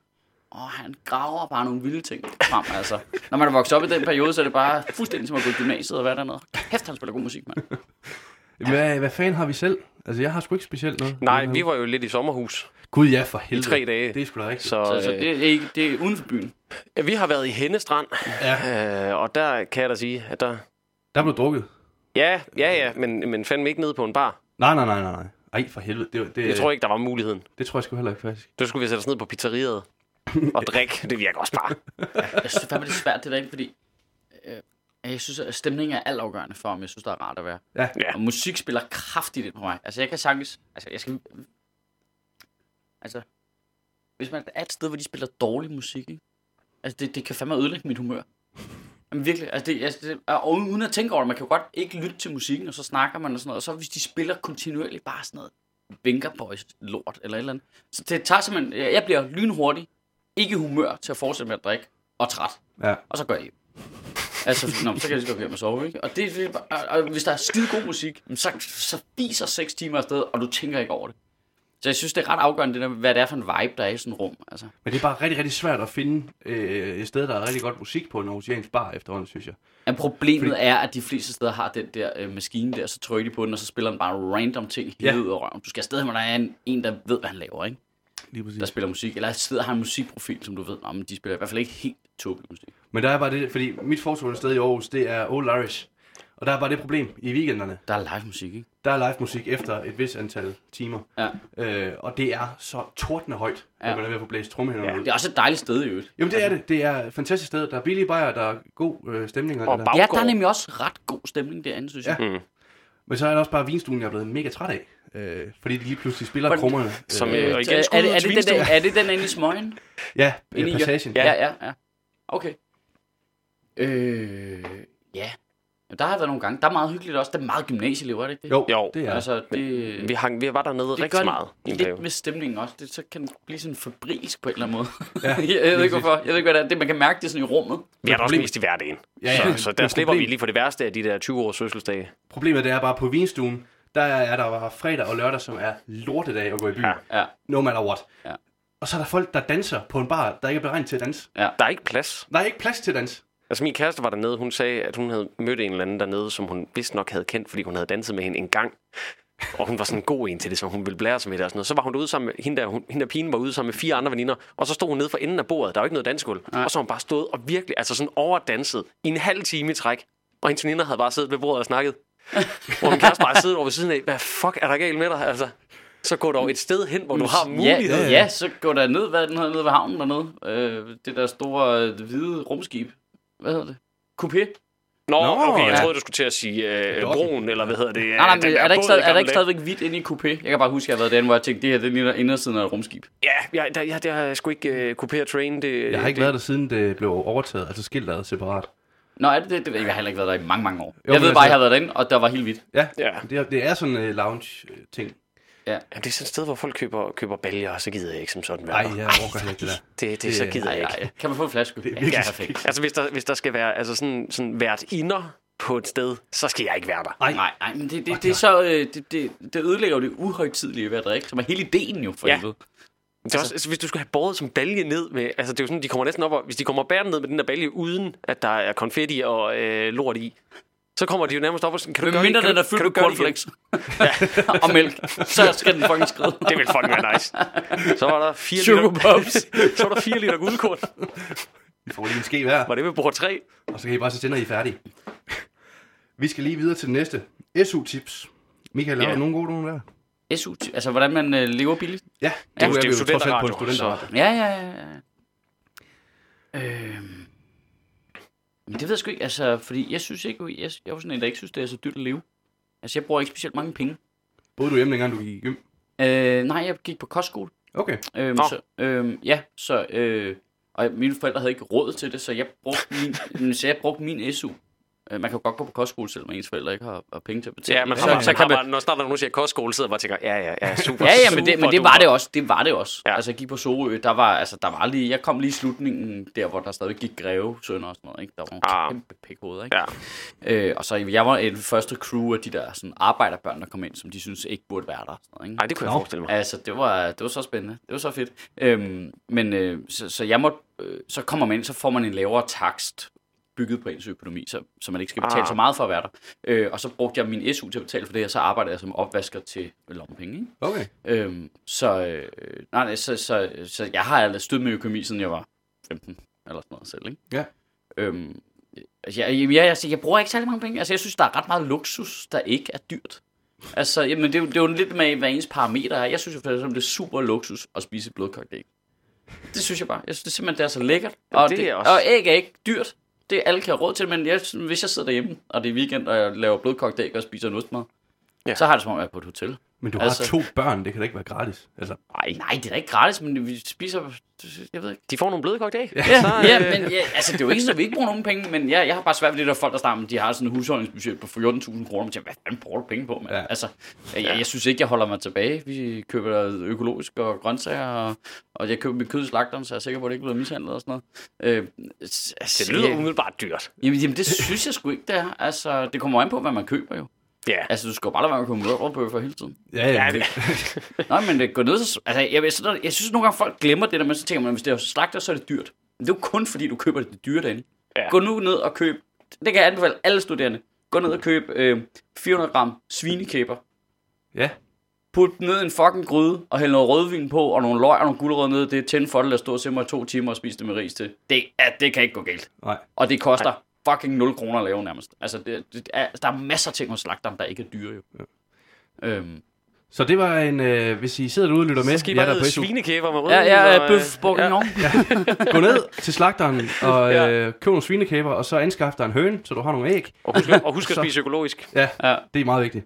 Og han graver bare nogle vilde ting frem, altså. Når man er vokset op i den periode, så er det bare fuldstændig som at gå i gymnasiet og være dernede. Kæft, han spiller god musik, mand. Hvad, hvad fanden har vi selv? Altså, jeg har sgu ikke specielt noget. Nej, vi var jo lidt i sommerhus Gud ja, for i helvede. tre dage. Det er sgu da rigtigt. Så, Så, så øh, det, er ikke, det er uden for byen. Ja, vi har været i Hennestrand, Ja, øh, og der kan jeg da sige, at der... der blev drukket. Ja, ja, ja, men, men fandme ikke nede på en bar. Nej, nej, nej, nej, nej. Ej, for helvede. Det, det, Jeg tror ikke, der var muligheden. det tror jeg sgu heller ikke, faktisk. Så skulle vi sætte os ned på pizzeriet og drikke. Det virker også bare. Jeg synes fandme, det er svært det der, ikke? fordi øh, jeg synes, at stemningen er altafgørende for, om jeg synes, det er rart at være. Ja. Ja. Og musik spiller kraftigt ind på mig. Altså, jeg kan sagtens... Altså, jeg skal... Altså, hvis man er et sted, hvor de spiller dårlig musik, ikke? Altså, det, det kan fandme ødelægge mit humør. Jamen virkelig, altså det, altså det, og uden at tænke over det, man kan jo godt ikke lytte til musikken, og så snakker man og sådan noget, og så hvis de spiller kontinuerligt bare sådan noget Vinker Boys lort eller et eller andet. Så det tager simpelthen, jeg jeg bliver lynhurtig, ikke humør til at fortsætte med at drikke, og træt, Ja. og så går jeg hjem. Altså, nå, så kan jeg lige så godt hjem og sove, ikke? Og, det, og, og hvis der er skide god musik, så, så viser seks timer afsted, og du tænker ikke over det. Så jeg synes, det er ret afgørende, det der, hvad det er for en vibe, der er i sådan et rum. Altså. Men det er bare rigtig, rigtig svært at finde øh, et sted, der er rigtig godt musik på en oceansk bar efterhånden, synes jeg. Men problemet Fordi- er, at de fleste steder har den der øh, maskine der, så trykker de på den, og så spiller den bare random ting Ja. helt ud af røven. Du skal afsted, hvor der er en, en, der ved, hvad han laver, ikke? Lige præcis. Der spiller musik. Eller sted har en musikprofil, som du ved, om de spiller i hvert fald ikke helt tåbelig musik. Men der er bare det, fordi mit foretrukne sted i Aarhus, det er Old Irish. Og der er bare det problem i weekenderne. Der er live musik, ikke? Der er live musik efter et vis antal timer. Ja. Øh, og det er så tordende højt, ja. Ja. at man er ved at få blæst trommehænderne Ja. ud. Det er også et dejligt sted i øvrigt. Jamen det er det. Det er et fantastisk sted. Der er billige bajer, der er god øh, stemning. Og, Og det der. Ja, der er nemlig også ret god stemning derinde, synes jeg. Ja. Mm. Men så er der også bare vinstuen, jeg er blevet mega træt af. Øh, fordi de lige pludselig spiller Hvordan- krummerne. Som, øh, øh, og igen, er, skud er, er, det den, er det den inde i smøgen? ja, inde i- øh, passagen. Ja. Ja, ja, ja. Okay. Øh, ja. Jamen, der har været nogle gange. Der er meget hyggeligt også. Der er meget gymnasieelever, er det ikke det? Jo, Jo. det er Altså, det, Vi, hang, vi var dernede det rigtig meget en lidt periode. med stemningen også. Det, så kan det blive sådan fabrilsk på en eller anden måde. Ja, jeg, ved ikke hvorfor. Jeg ved ikke, hvad det er. Det, man kan mærke det sådan i rummet. Vi er der også mest i hverdagen. Ja, ja. Så, så der slipper vi lige for det værste af de der 20 års fødselsdage. Problemet det er bare på vinstuen, der er der bare fredag og lørdag, som er lortedag at gå i byen. Ja. Ja. No matter what. Ja. Og så er der folk, der danser på en bar, der ikke er beregnet til at danse. Der er ikke plads. Der er ikke plads til dans. Altså min kæreste var dernede, hun sagde, at hun havde mødt en eller anden dernede, som hun vist nok havde kendt, fordi hun havde danset med hende en gang. Og hun var sådan en god en til det, som hun ville blære sig med det og sådan noget. Så var hun ude sammen med, hende der, hun, hende der pigen var ude sammen med fire andre veninder, og så stod hun nede for enden af bordet, der var ikke noget dansegulv. Nej. Og så hun bare stået og virkelig, altså sådan overdanset i en halv time i træk. Og hendes veninder havde bare siddet ved bordet og snakket. Hvor min kæreste bare siddet over ved siden af, hvad fuck er der galt med dig? Altså, så gå dog et sted hen, hvor du har Ja, mulighed. ja, ja, så går der ned, hvad den hedder, nede ved havnen dernede. Øh, det der store øh, hvide rumskib. Hvad hedder det? Coupé. Nå, Nå, okay, jeg ja. troede, du skulle til at sige øh, broen, eller hvad hedder det? Nej, nej, men den er der, ikke stadig, er der ikke stadigvæk hvidt inde i coupé? Jeg kan bare huske, at jeg har været derinde, hvor jeg tænkte, det her det ligner indersiden af et rumskib. Ja, ja, der, ja, der har jeg sgu ikke uh, kopieret train. Det, Jeg har ikke det, været der, siden det blev overtaget, altså skiltet separat. Nå, er det det? det? Jeg har heller ikke været der i mange, mange år. Jo, jeg ved bare, at jeg altså- har været derinde, og der var helt hvidt. Ja, Ja. Det, er, det er sådan en uh, lounge-ting. Ja. Jamen, det er sådan et sted, hvor folk køber, køber bælger, og så gider jeg ikke som sådan være Nej, jeg overgår heller ikke det der. Det, det, så det- gider Ej, jeg ikke. ej. Kan man få en flaske? Det er Ja, perfekt. Altså, hvis der, hvis der skal være altså sådan, sådan vært inder på et sted, så skal jeg ikke være der. Nej, Nej, nej, men det, det, det, er så, øh, det, det, det ødelægger jo det uhøjtidlige ved at drikke, som er hele ideen jo for Ja. helvede. Det er også, altså, hvis du skal have båret som balje ned med, altså det er jo sådan, de kommer næsten op, og hvis de kommer bærende ned med den der balje, uden at der er konfetti og øh, lort i, så kommer de jo nærmest op og sådan, kan du gøre mindre det, den er fyldt med det cornflakes og mælk, så skal den fucking skride. Det vil fucking være nice. Så var der 4 Sugar liter, Pops. så var der 4 liter guldkorn. vi får lige en ske hver, Var det ved bord 3? og så kan I bare sætte når I er færdige. Vi skal lige videre til den næste. SU-tips. Michael, har Ja. du nogle gode nogle der? SU, altså hvordan man øh, lever billigt. Ja, Ja, nu det er jo studenterradio, studenterradio. Ja, ja, ja. ja. Men det ved jeg sgu ikke, altså, fordi jeg synes ikke, jeg, jeg er jo sådan en, der ikke synes, det er så dyrt at leve. Altså, jeg bruger ikke specielt mange penge. Boede du hjemme, dengang du gik i gym? Øh, nej, jeg gik på kostskole. Okay. Øhm, Nå. så, øhm, ja, så, øh, og mine forældre havde ikke råd til det, så jeg brugte min, så jeg brugte min SU. Øh, man kan jo godt gå på kostskole, selvom ens forældre ikke har, har penge til at betale. Ja, men så, så, så kan man, når snart der er nogen, siger kostskole, sidder jeg bare og tænker, ja, ja, ja, super, Ja, ja, men det, men det var det også. Det var det også. Ja. Altså, jeg gik på Sorø, der var, altså, der var lige, jeg kom lige i slutningen, der hvor der stadig gik greve sønner og sådan noget, ikke? Der var nogle Ah. kæmpe pikhoveder, ikke? Ja. Øh, og så jeg var en første crew af de der sådan, arbejderbørn, der kom ind, som de synes ikke burde være der. Sådan noget, ikke? Nej, det kunne jeg forestille mig. Altså, det var, det var så spændende. Det var så fedt. Øhm, men øh, så, så jeg måtte, øh, så kommer man ind, så får man en lavere takst bygget på ens økonomi, så, så man ikke skal betale Ah. så meget for at være der. Øh, og så brugte jeg min SU til at betale for det, og så arbejdede jeg som opvasker til lommepenge. Ikke? Okay. Øhm, så, øh, nej, nej, så, så, så jeg har aldrig stødt med økonomi, siden jeg var 15 eller sådan noget selv. Ikke? Ja. Øhm, altså, jeg, jeg, jeg, jeg bruger ikke særlig mange penge. Altså, jeg synes, der er ret meget luksus, der ikke er dyrt. Altså, jamen, det, er jo- det er jo lidt med, hvad ens parametre er. Jeg synes jo for eksempel, det er super luksus at spise et blødkogt æg. Det synes jeg bare. Jeg synes det simpelthen, det er så lækkert. Og, det det er også- og æg er ikke dyrt. Det er alle kan have råd til, men jeg, hvis jeg sidder derhjemme, og det er weekend, og jeg laver blødkogt æg og spiser en ostmad, Ja. så har det som om, jeg er på et hotel. Men du har Altså- to børn, det kan da ikke være gratis. Altså, Nej, Nej, det er da ikke gratis, men vi spiser... Jeg ved ikke. de får nogle blødkogt af. Ja, Så, ja øh, men ja, altså, det er jo ikke sådan, at vi ikke bruger nogen penge, men ja, jeg har bare svært ved det der folk, der starter, de har sådan en husholdningsbudget på 14.000 kroner, men tænker, hvad fanden bruger du penge på, mand? Ja. Altså, jeg, jeg, synes ikke, jeg holder mig tilbage. Vi køber økologisk og grøntsager, og, og jeg køber mit kød i slagteren, så jeg er sikker på, at det ikke bliver mishandlet og sådan noget. Øh, altså, det lyder umiddelbart dyrt. jamen, jamen, det synes jeg sgu ikke, det er. Altså, det kommer an på, hvad man køber jo. Ja. Altså, du skal jo bare lade være med at købe mødrebøffer hele tiden. ja, ja, Ja, det, Nej, men det går ned så... Altså, jeg, jeg, jeg, jeg synes nogle gange, folk glemmer det der, men så tænker man, hvis det er slagter, så er det dyrt. Men det er jo kun fordi, du køber det dyre derinde. Ja. Gå nu ned og køb... Det kan jeg anbefale alle studerende. Gå ned og køb øh, 400 gram svinekæber. ja. Put ned i en fucking gryde, og hælde noget rødvin på, og nogle løg og nogle gulerødder ned. Det er tænd for det, lad stå og simre i to timer og spise det med ris til. Det, ja, det kan ikke gå galt. Nej. Og det koster fucking 0 kroner at lave nærmest. Altså, det, det er, der er masser af ting hos slagteren, der ikke er dyre jo. Ja. Øhm, Så det var en, øh, hvis I sidder derude og lytter med, Så skal I bare er på SU, svinekæber med ja, rødvin. ja, og, øh, bøf bourguignon. gå ned til slagteren og Ja. øh, køb nogle svinekæber, og så anskaf dig en høne, så du har nogle æg. Og husk, og husk at spise økologisk. Ja, Ja. det er meget vigtigt.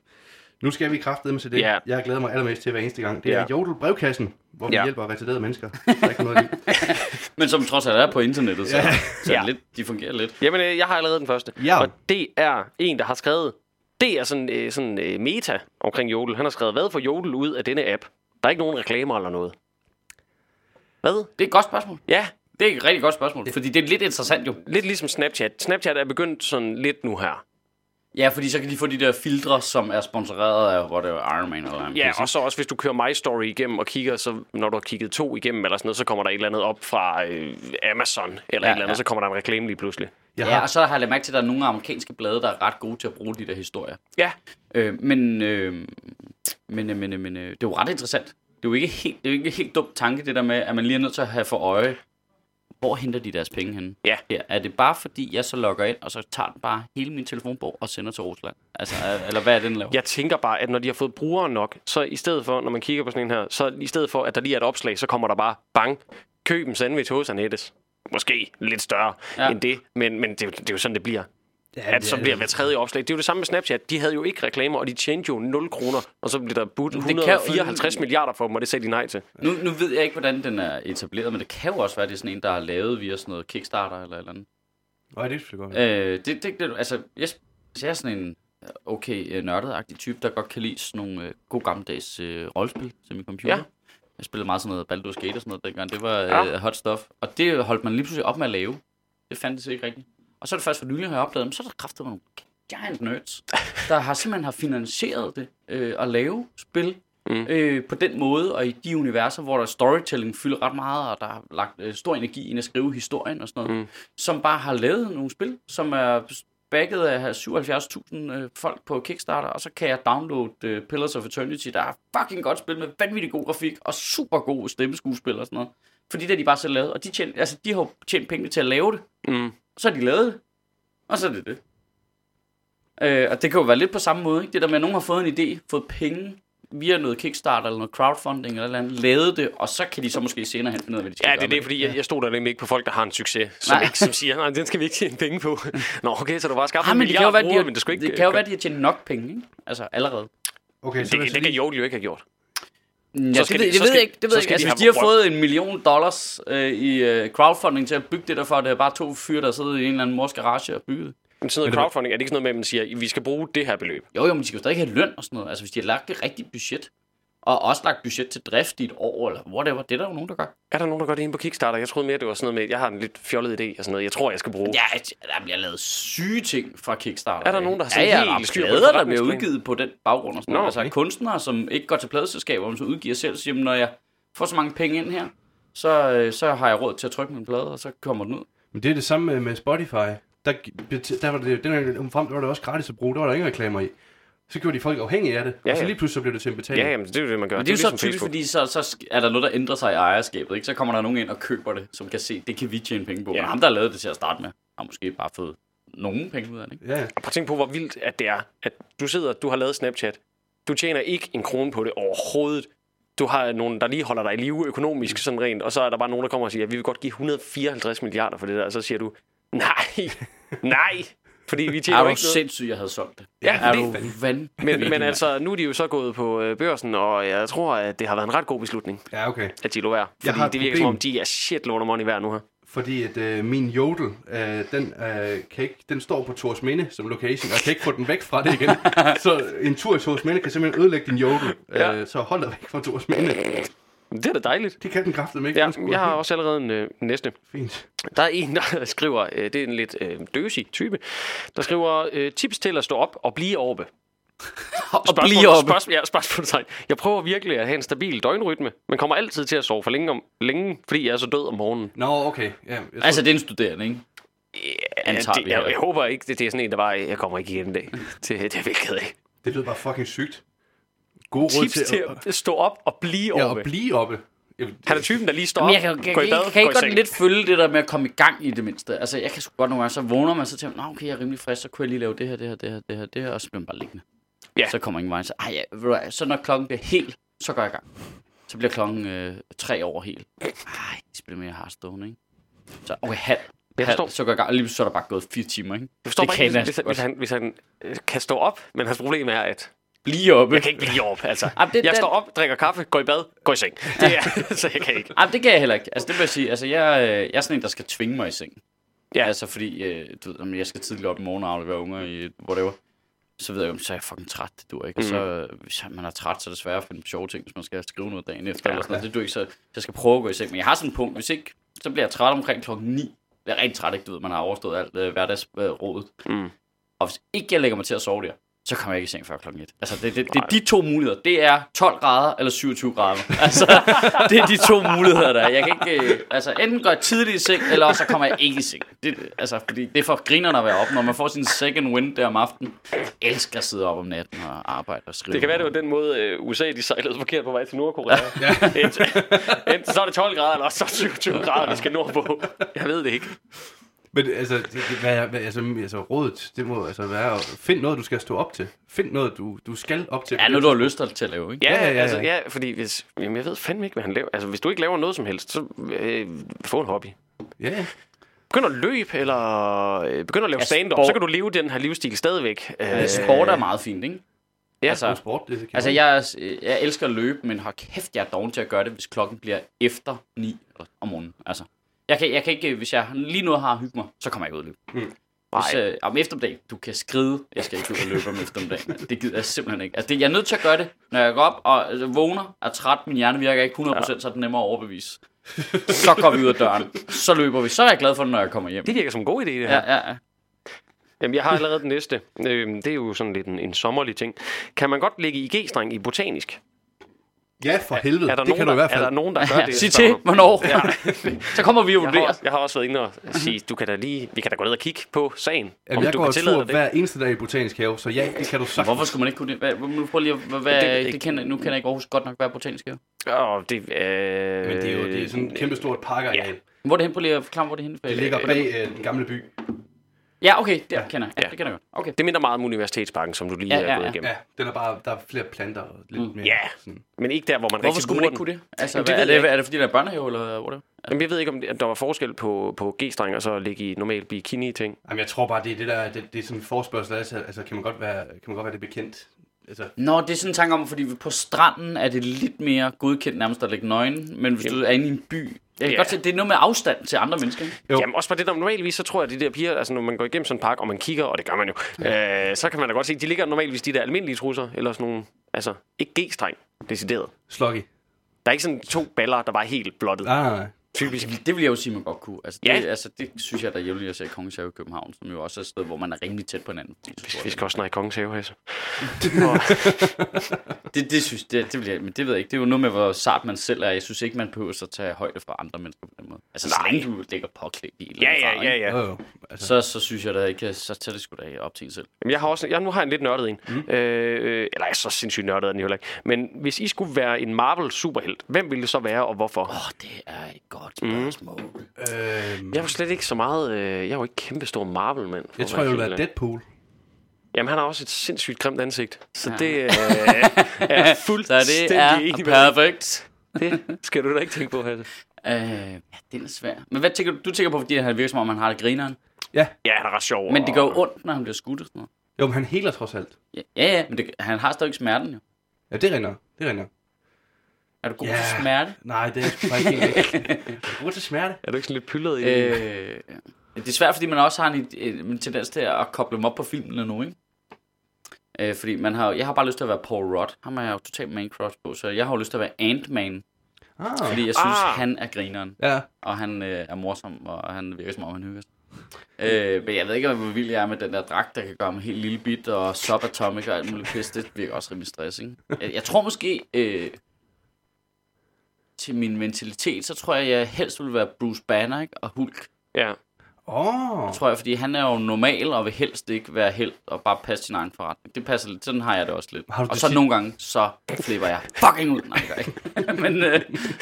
Nu skal vi kraftedeme til det, Ja. jeg glæder mig allermest til hver eneste gang. Det Ja. er Jodel Brevkassen, hvor vi Ja. hjælper retarderede mennesker. Der er ikke noget. Men som trods alt er på internettet, så, Ja. så Ja. ja. lidt, de fungerer lidt. Jamen, øh, jeg har allerede den første. Ja. Og det er en, der har skrevet... Det er sådan, øh, sådan øh, meta omkring Jodel. Han har skrevet, hvad får Jodel ud af denne app? Der er ikke nogen reklamer eller noget. Hvad? Det er et godt spørgsmål. Ja, Det er et rigtig godt spørgsmål, fordi det er lidt interessant jo. lidt ligesom Snapchat. Snapchat er begyndt sådan lidt nu her. Ja, fordi så kan de få de der filtre, som er sponsoreret af, hvor det er Iron Man eller Ja, og så også hvis du kører My Story igennem og kigger, så når du har kigget to igennem eller sådan noget, så kommer der et eller andet op fra øh, Amazon eller Ja, et eller andet, ja. så kommer der en reklame lige pludselig. Jeg Ja, har, og så har jeg lagt mærke til, at der er nogle amerikanske blade, der er ret gode til at bruge de der historier. Ja, Øh, men, øh, men, øh, men, øh, men øh, det er jo ret interessant. Det er jo ikke helt, det er jo ikke helt dum tanke, det der med, at man lige er nødt til at have for øje, hvor henter de deres penge henne? Ja. ja. Er det bare fordi, jeg så logger ind, og så tager den bare hele min telefonbog og sender til Rusland? Altså, er- eller hvad er den laver? jeg tænker bare, at når de har fået brugere nok, så i stedet for, når man kigger på sådan en her, så i stedet for, at der lige er et opslag, så kommer der bare, bang, køb en sandwich hos Anettes. Måske lidt større ja. End det, men, men det, det er jo sådan, det bliver. At så bliver hver tredje opslag. Det er jo det samme med Snapchat. De havde jo ikke reklamer, og de tjente jo 0 kroner, og så blev der budt det kan jo- 154 milliarder for dem, og det sagde de nej til. Nu, nu ved jeg ikke, hvordan den er etableret, men det kan jo også være, at det er sådan en, der er lavet via sådan noget Kickstarter eller eller andet. Nej, det er godt. være. Øh, det, det, det, altså, jeg, altså, jeg er sådan en øh, okay øh, nørdet-agtig type, der godt kan lide sådan nogle øh, gode gammeldags øh, rollespil til min computer. Ja. Jeg spillede meget sådan noget Baldur's Gate og sådan noget dengang. Det var øh, Ja. hot stuff. Og det holdt man lige pludselig op med at lave. Det fandtes ikke rigtigt. Og så er det først for nylig, har jeg opdaget, så er der kraftet nogle giant nerds, der har simpelthen har finansieret det øh, at lave spil Mm. øh, på den måde, og i de universer, hvor der storytelling fylder ret meget, og der er lagt øh, stor energi ind at skrive historien og sådan noget, Mm. som bare har lavet nogle spil, som er backet af 77.000 øh, folk på Kickstarter, og så kan jeg downloade øh, Pillars of Eternity, der er fucking godt spil med vanvittig god grafik og super god stemmeskuespil og sådan noget. Fordi det har de bare selv lavet, og de, tjent, altså, de har tjent penge til at lave det, Mm. Så har de lavet det, og så er det det. Øh, og det kan jo være lidt på samme måde, ikke? Det der med, at nogen har fået en idé, fået penge via noget Kickstarter eller noget crowdfunding eller, et eller andet, lavet det, og så kan de så måske senere hen finde ud af, hvad de skal Ja, det er med det, fordi jeg, jeg stod der nemlig ikke på folk, der har en succes, som, Nej. ikke, som siger, nej, den skal vi ikke tjene penge på. Nå, okay, så du bare skaffe Ah, en men det kan jo milliard være, de brugere, har, men det skal ikke... det kan jo være, at de har tjent nok penge, ikke? Altså allerede. Okay, det, det, det kan Jodel jo ikke have gjort. Ja, det, skal ved, de- det så ved skal- jeg ikke. Det ved så jeg skal ikke. Altså, de hvis de have har fået en million dollars øh, i øh, crowdfunding til at bygge det der for, at det er bare to fyre, der sidder i en eller anden mors garage og bygget. det. Men sådan noget crowdfunding, er det ikke sådan noget med, at man siger, vi skal bruge det her beløb? Jo, jo, men de skal jo stadig have løn og sådan noget. Altså, hvis de har lagt et rigtigt budget, og også lagt budget til drift i et år, eller whatever, det er der jo nogen, der gør. Er der nogen, der gør det inde på Kickstarter? Jeg troede mere, det var sådan noget med, at jeg har en lidt fjollet idé og sådan noget. Jeg tror, jeg skal bruge. Ja, der bliver lavet syge ting fra Kickstarter. Er der nogen, der har sådan ja, helt der styr er på plader, der bliver udgivet på den baggrund og sådan Nå, noget. Altså okay. kunstnere, som ikke går til pladeselskaber, men som udgiver selv, siger, "Jamen, når jeg får så mange penge ind her, så, øh, så har jeg råd til at trykke min plade, og så kommer den ud. Men det er det samme med, med Spotify. Der, der var det, den her frem, der var det også gratis at bruge. Der var der ingen reklamer i. Så gjorde de folk afhængige af det. Ja, og så lige pludselig så blev det til en betaling. Ja, jamen, det er jo det, man gør. Men det er jo så ligesom typisk, fordi så, så er der noget, der ændrer sig i ejerskabet. Ikke? Så kommer der nogen ind og køber det, som kan se, det kan vi tjene penge på. Ja. Men ham, der har lavet det til at starte med, har måske bare fået nogen penge ud af det. Ikke? Ja, ja. Og prøv at tænke på, hvor vildt at det er, at du sidder, du har lavet Snapchat. Du tjener ikke en krone på det overhovedet. Du har nogen, der lige holder dig i live økonomisk sådan rent, og så er der bare nogen, der kommer og siger, at vi vil godt give 154 milliarder for det der, og så siger du, nej, nej, fordi vi tjener Er jo du ikke noget. sindssyg, jeg havde solgt det? Ja, er det- du vanvittig? Men, men altså, nu er de jo så gået på øh, børsen, og jeg tror, at det har været en ret god beslutning, ja okay. at de lå værd. Jeg Fordi det virker problem. som om, de er shit load of money værd nu her. Fordi at øh, min jodel, øh, den, øh, kan ikke, den står på Tors Minde som location, og jeg kan ikke få den væk fra det igen. så en tur i Tors Minde kan simpelthen ødelægge din jodel. Ja. Øh, så hold dig væk fra Tors Minde. Det er da dejligt. Det kan den kraftedeme ikke. Ja, jeg har også allerede en øh, næste. Fint. Der er en, der skriver, øh, det er en lidt øh, døsig type, der skriver øh, tips til at stå op og blive oppe. Og blive oppe. Spørgsmål, ja, spørgsmålstegn. Jeg prøver virkelig at have en stabil døgnrytme, men kommer altid til at sove for længe, om, længe fordi jeg er så død om morgenen. Nå, okay. Ja, jeg tror, Altså, det er en studerende, ikke? Antager det, jeg, jeg, håber ikke, det, det er sådan en, der bare, jeg kommer ikke igen en dag. Det, det er virkelig ked af. det lyder bare fucking sygt. God råd Tips til, til at, at stå op og blive ja, oppe. at blive oppe. Han er typen, der lige står op, jeg kan, jeg, går i bad, jeg, kan går ikke godt seng. lidt følge det der med at komme i gang i det mindste. Altså, jeg kan sgu godt nogle gange, så vågner man, så tænker man, "Nå, okay, jeg er rimelig frisk, så kunne jeg lige lave det her, det her, det her, det her, det her, og så bliver man bare liggende. Ja. Så kommer ingen vej. Så, ej, ja, ved du hvad, så når klokken bliver helt, så går jeg i gang. Så bliver klokken øh, tre over helt. Ej, det spiller mere Hearthstone, ikke? Så, okay, halv. Jeg forstår, så går jeg gang, og lige så er der bare gået fire timer, ikke? jeg forstår det bare kan ikke, jeg hvis, godt. hvis, han, hvis han øh, kan stå op, men hans problem er, at Blive oppe. jeg kan ikke blive op. Altså. Jamen, det jeg den- står op, drikker kaffe, går i bad, går i seng. Det er, så jeg kan ikke. Ej, det kan jeg heller ikke. Altså, det vil jeg sige. Altså, jeg, øh, jeg er sådan en, der skal tvinge mig i seng. Ja. Altså, fordi, øh, du ved, om jeg skal tidligt op i morgen og aflevere unger i whatever. Så ved jeg jo, så er jeg fucking træt. Det duer ikke. Mm. Og så, øh, hvis man er træt, så er det svært at finde sjove ting, hvis man skal skrive noget dagen efter. Ja, eller sådan noget. Det duer ikke, så, jeg skal prøve at gå i seng. Men jeg har sådan en punkt, hvis ikke, så bliver jeg træt omkring klokken 9. Jeg er rigtig træt, ikke? Du ved, man har overstået alt øh, hverdagsrådet. Mm. Og hvis ikke jeg lægger mig til at sove der, så kommer jeg ikke i seng før klokken 1. Altså, det, det, det er de to muligheder. Det er 12 grader eller 27 grader. Altså, det er de to muligheder, der er. Jeg kan ikke... øh, Altså, enten går jeg tidligt i seng, eller også så kommer jeg ikke i seng. Det, altså, fordi det er for grinerne at være op, når man får sin second wind der om aftenen. Jeg elsker at sidde op om natten og arbejde og skrive. Det kan være, det var den måde, øh, USA de sejlede forkert på vej til Nordkorea. Ja. enten, enten så er det 12 grader, eller så er det 27 grader, vi skal nordpå. Jeg ved det ikke. Men altså, det, det, hvad, hvad, altså, altså, rådet, det må altså være, at find noget, du skal stå op til. Find noget, du, du skal op til. Ja, noget du har lyst til at lave, ikke? Ja, Ja, ja, ja, ja, ja. Altså, ja fordi hvis, jamen, jeg ved fandme ikke, hvad han laver. Altså, hvis du ikke laver noget som helst, så øh, få en hobby. Ja, ja. begynder at løbe, eller øh, begynder at lave Ja, stand-up, så kan du leve den her livsstil stadigvæk. Øh, Øh, sport er meget fint, ikke? Ja, altså, God sport, det kan altså jeg, er- jeg elsker at løbe, men har kæft, jeg er doven til at gøre det, hvis klokken bliver efter 9 om morgenen. Altså, jeg kan, jeg kan ikke, hvis jeg lige nu har hygget mig, så kommer jeg ikke ud og løbe. Hvis, Nej. øh, om eftermiddagen, du kan skride, jeg skal ikke ud og løbe om eftermiddagen. Det gider jeg simpelthen ikke. Altså, det, jeg er nødt til at gøre det, når jeg går op og øh, vågner, er træt, min hjerne virker ikke 100%, ja. så er det nemmere at overbevise. Så går vi ud af døren, så løber vi, så er jeg glad for det, når jeg kommer hjem. Det virker som en god idé, det her. Ja, ja, ja. Jamen, jeg har allerede den næste. Øh, det er jo sådan lidt en, en sommerlig ting. Kan man godt ligge i G-streng i botanisk? Ja, for helvede. Er der, det nogen, kan du i hvert der, er fald. der nogen, der gør ja det? sig til, hvornår. Ja. så kommer vi og Jeg har, vurderer. jeg har også været inde og sige, du kan da lige, vi kan da gå ned og kigge på sagen. Jamen, om jeg du går kan tur det. hver eneste dag i Botanisk Have, så ja, det kan du sagtens. Hvorfor skulle man ikke kunne det? Hvad, hvad, prøv lige, at- hvad, Det det, kender, nu kender jeg ikke Aarhus godt nok, hvad er botanisk have. Åh, det, øh, Men det er jo det er sådan et kæmpe stort parkareal. Hvor er det hen? Prøv lige at forklare, hvor det er henne. Det ligger bag øh, den gamle by. Ja, okay, det kender jeg. Ja, Ja. det kender jeg godt. Okay. Det minder meget om Universitetsparken, som du lige Ja, er ja, gået ja. igennem. Ja, den er bare, der er flere planter og lidt Mm. mere. Ja. Sådan. Men ikke der, hvor man Hvorfor rigtig skulle man ikke kunne det? Altså, Jamen, hvad, det er, det, er det fordi, der er børnehave, eller hvor er det? Men jeg ved ikke, om det, der var forskel på, på G-streng og så ligge i normal bikini-ting. Jamen, jeg tror bare, det er det der, det, det er sådan en forspørgsel, altså, altså kan man godt være, kan man godt være det bekendt? Altså, Nå, det er sådan en tanke om, fordi på stranden er det lidt mere godkendt nærmest at ligge nøgen, men hvis du er inde i en by, jeg kan Ja. godt se, det er noget med afstand til andre mennesker. Ikke? Jo. Jamen også for det der normalvis, så tror jeg, at de der piger, altså når man går igennem sådan en park, og man kigger, og det gør man jo, øh, så kan man da godt se, de ligger normalvis de der almindelige trusser, eller sådan nogle, altså ikke G-streng, decideret. sloggy. Der er ikke sådan to baller, der var helt blottet. Nej, nej, nej. Typisk. Det vil jeg jo sige, man godt kunne. Altså, det, Ja. altså, det synes jeg, der er jævnligt at se i Kongens Have i København, som jo også er et sted, hvor man er rimelig tæt på hinanden. så Vi, skal også snakke kongens have, altså. Det, det synes det, det vil jeg, men det ved jeg ikke. Det er jo noget med, hvor sart man selv er. Jeg synes ikke, man behøver at tage højde for andre mennesker på den måde. Altså, så Nej. længe du lægger påklædt i. Ja, ja, ja, ja. Jo. Altså, Så, så synes jeg da ikke, så tager det sgu da op til en selv. Jamen, jeg har også, jeg, nu har jeg en lidt nørdet en. Mm. Øh, eller jeg er så sindssygt nørdet den jo heller ikke. Men hvis I skulle være en Marvel superhelt, hvem ville det så være, og hvorfor? Åh, oh, det er et godt spørgsmål. Mm. øh, Jeg er jo slet ikke så meget... Øh, jeg er jo ikke kæmpe stor Marvel-mand. jeg tror, jeg vil helt være. Deadpool. Jamen, han har også et sindssygt grimt ansigt. Så Ja. det øh, er jeg Så fuldstændig det er enig perfekt. Det skal du da ikke tænke på, Hasse. Øh, ja, den er svær. Men hvad tænker du? Du tænker på, fordi han virker som om, han har det grineren. Ja, Ja, han er ret sjov. Men det gør jo ondt, når han bliver skudt og sådan noget. jo, men han heler trods alt. Ja, ja, ja men det, han har stadig smerten jo. Ja, det rinder. Det rinder. Er du god Ja. til smerte? Nej, det er sgu faktisk ikke. Jeg er god til smerte. Er du ikke sådan lidt pyldet i det? Øh, det er svært, fordi man også har en, en, en tendens til at koble dem op på filmene nu, ikke? Øh, fordi man har, jeg har bare lyst til at være Paul Rudd. Ham er jeg jo totalt main cross på, så jeg har jo lyst til at være Ant-Man. Ah, Fordi jeg synes, Ah. han er grineren. ja. Og han øh, er morsom, og han virker som om, han hygger sig. Øh, men jeg ved ikke, hvor vild jeg er med den der dragt, der kan gøre mig helt lille bit, og subatomic og alt muligt pis. Det virker også rimelig stress, ikke? Jeg, jeg tror måske, øh, til min mentalitet, så tror jeg, jeg helst vil være Bruce Banner, ikke? Og Hulk, Ja. Åh, oh, tror jeg, fordi han er jo normal, og vil helst ikke være held og bare passe sin egen forretning. Det passer lidt, sådan har jeg det også lidt. Har du Og så sit- nogle gange, så flipper jeg fucking ud. Nej, jeg ikke. men, øh,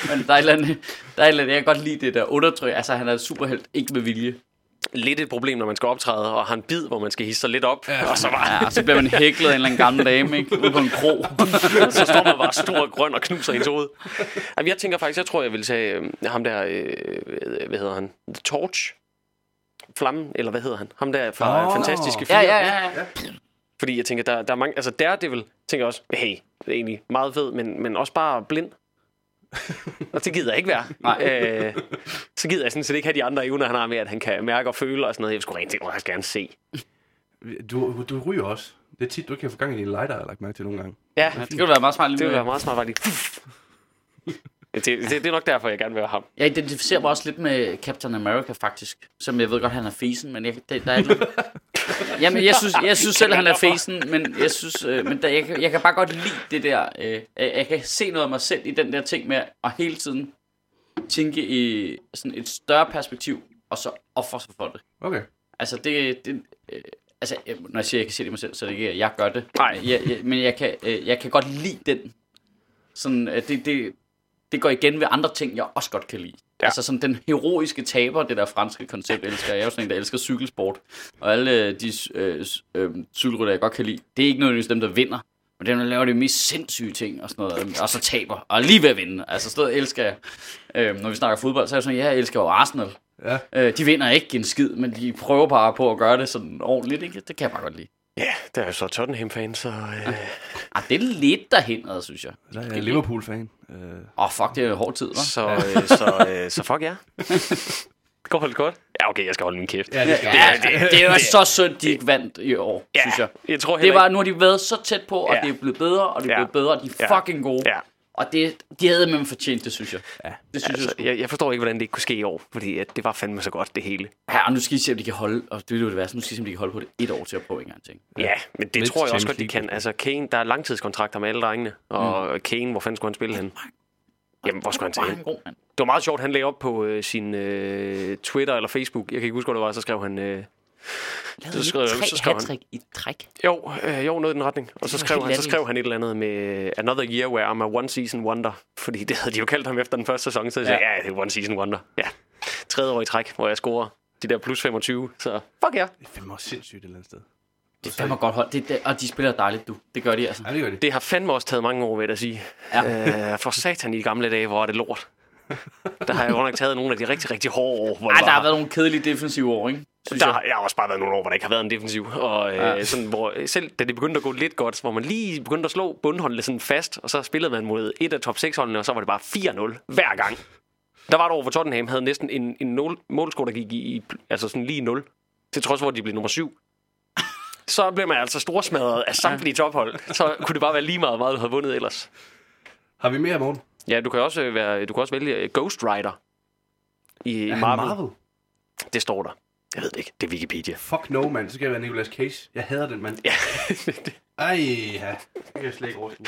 men der er et eller andet, der er et eller andet, jeg kan godt lide det der undertryk. Altså, han er superhelt, ikke med vilje. Lidt et problem, når man skal optræde, og har en bid, hvor man skal hisse sig lidt op. Ja. Og så, bare, Ja, så bliver man hæklet af en eller anden gammel dame, ikke? Ude på en kro. så står man bare stor og grøn og knuser ens hoved. Jamen, jeg tænker faktisk, jeg tror, jeg vil tage øh, ham der, øh, hvad hedder han? The Torch? Flammen, eller hvad hedder han? Ham der fra oh. Fantastiske Fire. Ja, ja, ja. Fordi jeg tænker, der, der er mange... Altså Daredevil, tænker jeg også, hey, det er egentlig meget fed, men, men også bare blind. Og det gider jeg ikke være. Nej. Øh, så gider jeg sådan set ikke have de andre evner, han har med, at han kan mærke og føle og sådan noget. Jeg skulle rent tænke, jeg gerne se. du, du ryger også. Det er tit, du ikke kan få gang i dine lighter, har jeg lagt mærke til nogle gange. Ja, Det kunne være meget smart lige det ville være meget smart, faktisk. Det, det, det, er nok derfor, jeg gerne vil have ham. Jeg identificerer mig også lidt med Captain America, faktisk. Som jeg ved godt, han er fesen, men jeg, det, der er ikke noget... Jamen, jeg synes, jeg synes selv, han er fesen, men jeg synes, øh, men der, jeg, kan- jeg kan bare godt lide det der. Øh, jeg, kan se noget af mig selv i den der ting med at hele tiden tænke i sådan et større perspektiv, og så ofre sig for det. Okay. Altså, det, det øh, altså, når jeg siger, at jeg kan se det i mig selv, så er det ikke, at jeg gør det. Nej. Jeg, jeg, men jeg kan, øh, jeg kan godt lide den. Sådan, øh, det, det, det går igen ved andre ting, jeg også godt kan lide. Ja. Altså sådan den heroiske taber, det der franske koncept, elsker jeg. Er jo sådan en, der elsker cykelsport. Og alle øh, de øh, øh, cykelrytter, jeg godt kan lide, det er ikke nødvendigvis dem, der vinder. Men dem, der laver de mest sindssyge ting og sådan noget, og så taber, og lige ved at vinde. Altså sådan noget elsker jeg. Øh, når vi snakker fodbold, så er jeg sådan, ja, jeg elsker jo Arsenal. Ja. Øh, de vinder ikke en skid, men de prøver bare på at gøre det sådan ordentligt, ikke? Det kan jeg bare godt lide. Ja, det er jo så Tottenham-fan, så... Øh, Ah, det er lidt derhen, synes jeg. Der er jeg Liverpool-fan. Øh, Åh, oh, fuck, det er hård tid, hva'? så, øh, så, øh, så fuck ja. Går holdt godt? Ja, okay, jeg skal holde min kæft. ja, det skal Ja, det, det er jo så synd, de ikke vandt i år, Ja, synes jeg. jeg tror Det var, ikke- nu har de været så tæt på, og Ja. det er blevet bedre, og det er Ja. blevet bedre, og de er Ja. fucking gode. Ja. Og det, de havde med fortjent det, synes jeg. Ja. Det synes Altså, jeg. jeg, jeg forstår ikke, hvordan det ikke kunne ske i år, fordi at det var fandme så godt, det hele. Ja, og nu skal I se, om de kan holde, og det er jo det værste, nu skal I se, om de kan holde på det et år til at prøve en gang ting. Ja, men det Lidt tror jeg også godt, de kan. Altså, Kane, der er langtidskontrakter med alle drengene, og mm. Kane, hvor fanden skulle han spille hen? Jamen, hvor skulle han tage hen? Det var meget sjovt, han lagde op på øh, sin øh, Twitter eller Facebook. Jeg kan ikke huske, hvad det var, så skrev han... Øh, Lavede Så skrev- tre så skrev han- i træk. jo, øh, jo, noget i den retning. Og så skrev, han, så skrev han et eller andet med Another Year Where I'm a One Season Wonder. Fordi det havde de jo kaldt ham efter den første sæson. Så jeg sagde, Ja. ja, det er One Season Wonder. Ja, tredje år i træk, hvor jeg scorer de der plus 25. Så fuck ja. Det er fandme også sindssygt et eller andet sted. Det er fandme godt hold. Det, det, og de spiller dejligt, du. Det gør de altså. Ja, det gør de. Det har fandme også taget mange år, jeg da sige. Ja. Øh, for satan i de gamle dage, hvor er det lort. Der har jeg godt nok taget nogle af de rigtig, rigtig hårde år. Hvor Ej, der har været nogle kedelige defensive år, ikke? Synes der, jeg. har- jeg har også bare været nogle år, hvor der ikke har været en defensiv. Og øh, Ja. sådan, hvor, selv da det begyndte at gå lidt godt, hvor man lige begyndte at slå bundholdene sådan fast, og så spillede man mod et af top 6 holdene, og så var det bare 4-0 hver gang. Der var det over for Tottenham, havde næsten en, en nul, målscore, der gik i, i, altså sådan lige 0. Til trods for, at de blev nummer 7. Så blev man altså storsmadret af samtlige tophold. Så kunne det bare være lige meget, meget du havde vundet ellers. Har vi mere, Morten? Ja, du kan også, øh, være, du kan også vælge øh, Ghost Rider i Marvel. Marvel? Det står der. Jeg ved det ikke. Det er Wikipedia. Fuck no, mand. Så skal jeg være Nicolas Cage. Jeg hader den, mand. Ja. Ej, ja. Det kan jeg slet ikke overskue.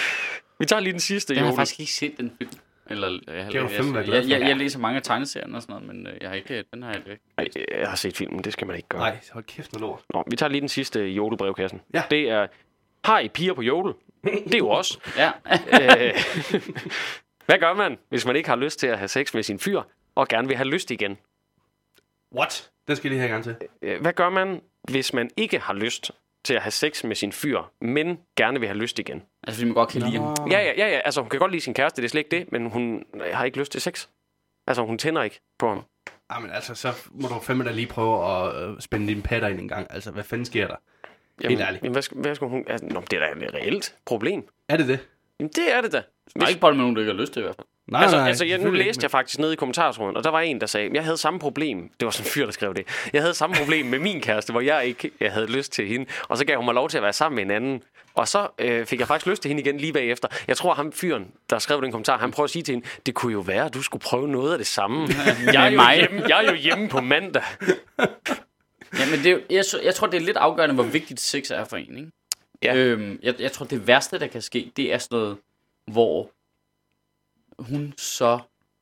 Vi tager lige den sidste, Jeg har Jodel. faktisk ikke set den film. Eller, jeg, jeg, du jeg, være jeg, glad jeg, for. jeg, jeg læser mange af tegneserierne og sådan noget, men øh, jeg har ikke, den har jeg ikke. Nej, jeg har set filmen. Det skal man ikke gøre. Nej, hold kæft noget lort. Nå, vi tager lige den sidste i jodelbrevkassen. Ja. Det er, har I piger på jodel? Det er jo os. Ja, Øh, Hvad gør man, hvis man ikke har lyst til at have sex med sin fyr, og gerne vil have lyst igen? What? Den skal jeg lige have en gang til. Øh, Hvad gør man, hvis man ikke har lyst til at have sex med sin fyr, men gerne vil have lyst igen? altså fordi man godt kan lide ham. Ja, ja, ja, ja. Altså, hun kan godt lide sin kæreste, det er slet ikke det, men hun har ikke lyst til sex. Altså, hun tænder ikke på ham. Jamen altså, så må du fandme da lige prøve at øh, spænde dine patter ind en gang. Altså, hvad fanden sker der? Jamen, ærligt. Jamen, hvad, skal, hvad skal hun... Altså, nå, det er da et reelt problem. Er det det? Jamen, det er det da. Der er ikke bold med nogen, der ikke har lyst til i hvert fald. Nej, altså, nej, altså jeg, nu læste jeg faktisk nede i kommentartråden, og der var en, der sagde, jeg havde samme problem. Det var sådan en fyr, der skrev det. Jeg havde samme problem med min kæreste, hvor jeg ikke jeg havde lyst til hende. Og så gav hun mig lov til at være sammen med en anden. Og så øh, fik jeg faktisk lyst til hende igen lige bagefter. Jeg tror, ham fyren, der skrev den kommentar, han prøver at sige til hende, det kunne jo være, at du skulle prøve noget af det samme. Jeg er jo, hjemme, jeg er jo hjemme på mandag. Ja, men det, er jeg, jeg tror, det er lidt afgørende, hvor vigtigt sex er for en, ikke? Ja. Øhm, jeg, jeg tror, det værste, der kan ske, det er sådan noget, hvor hun så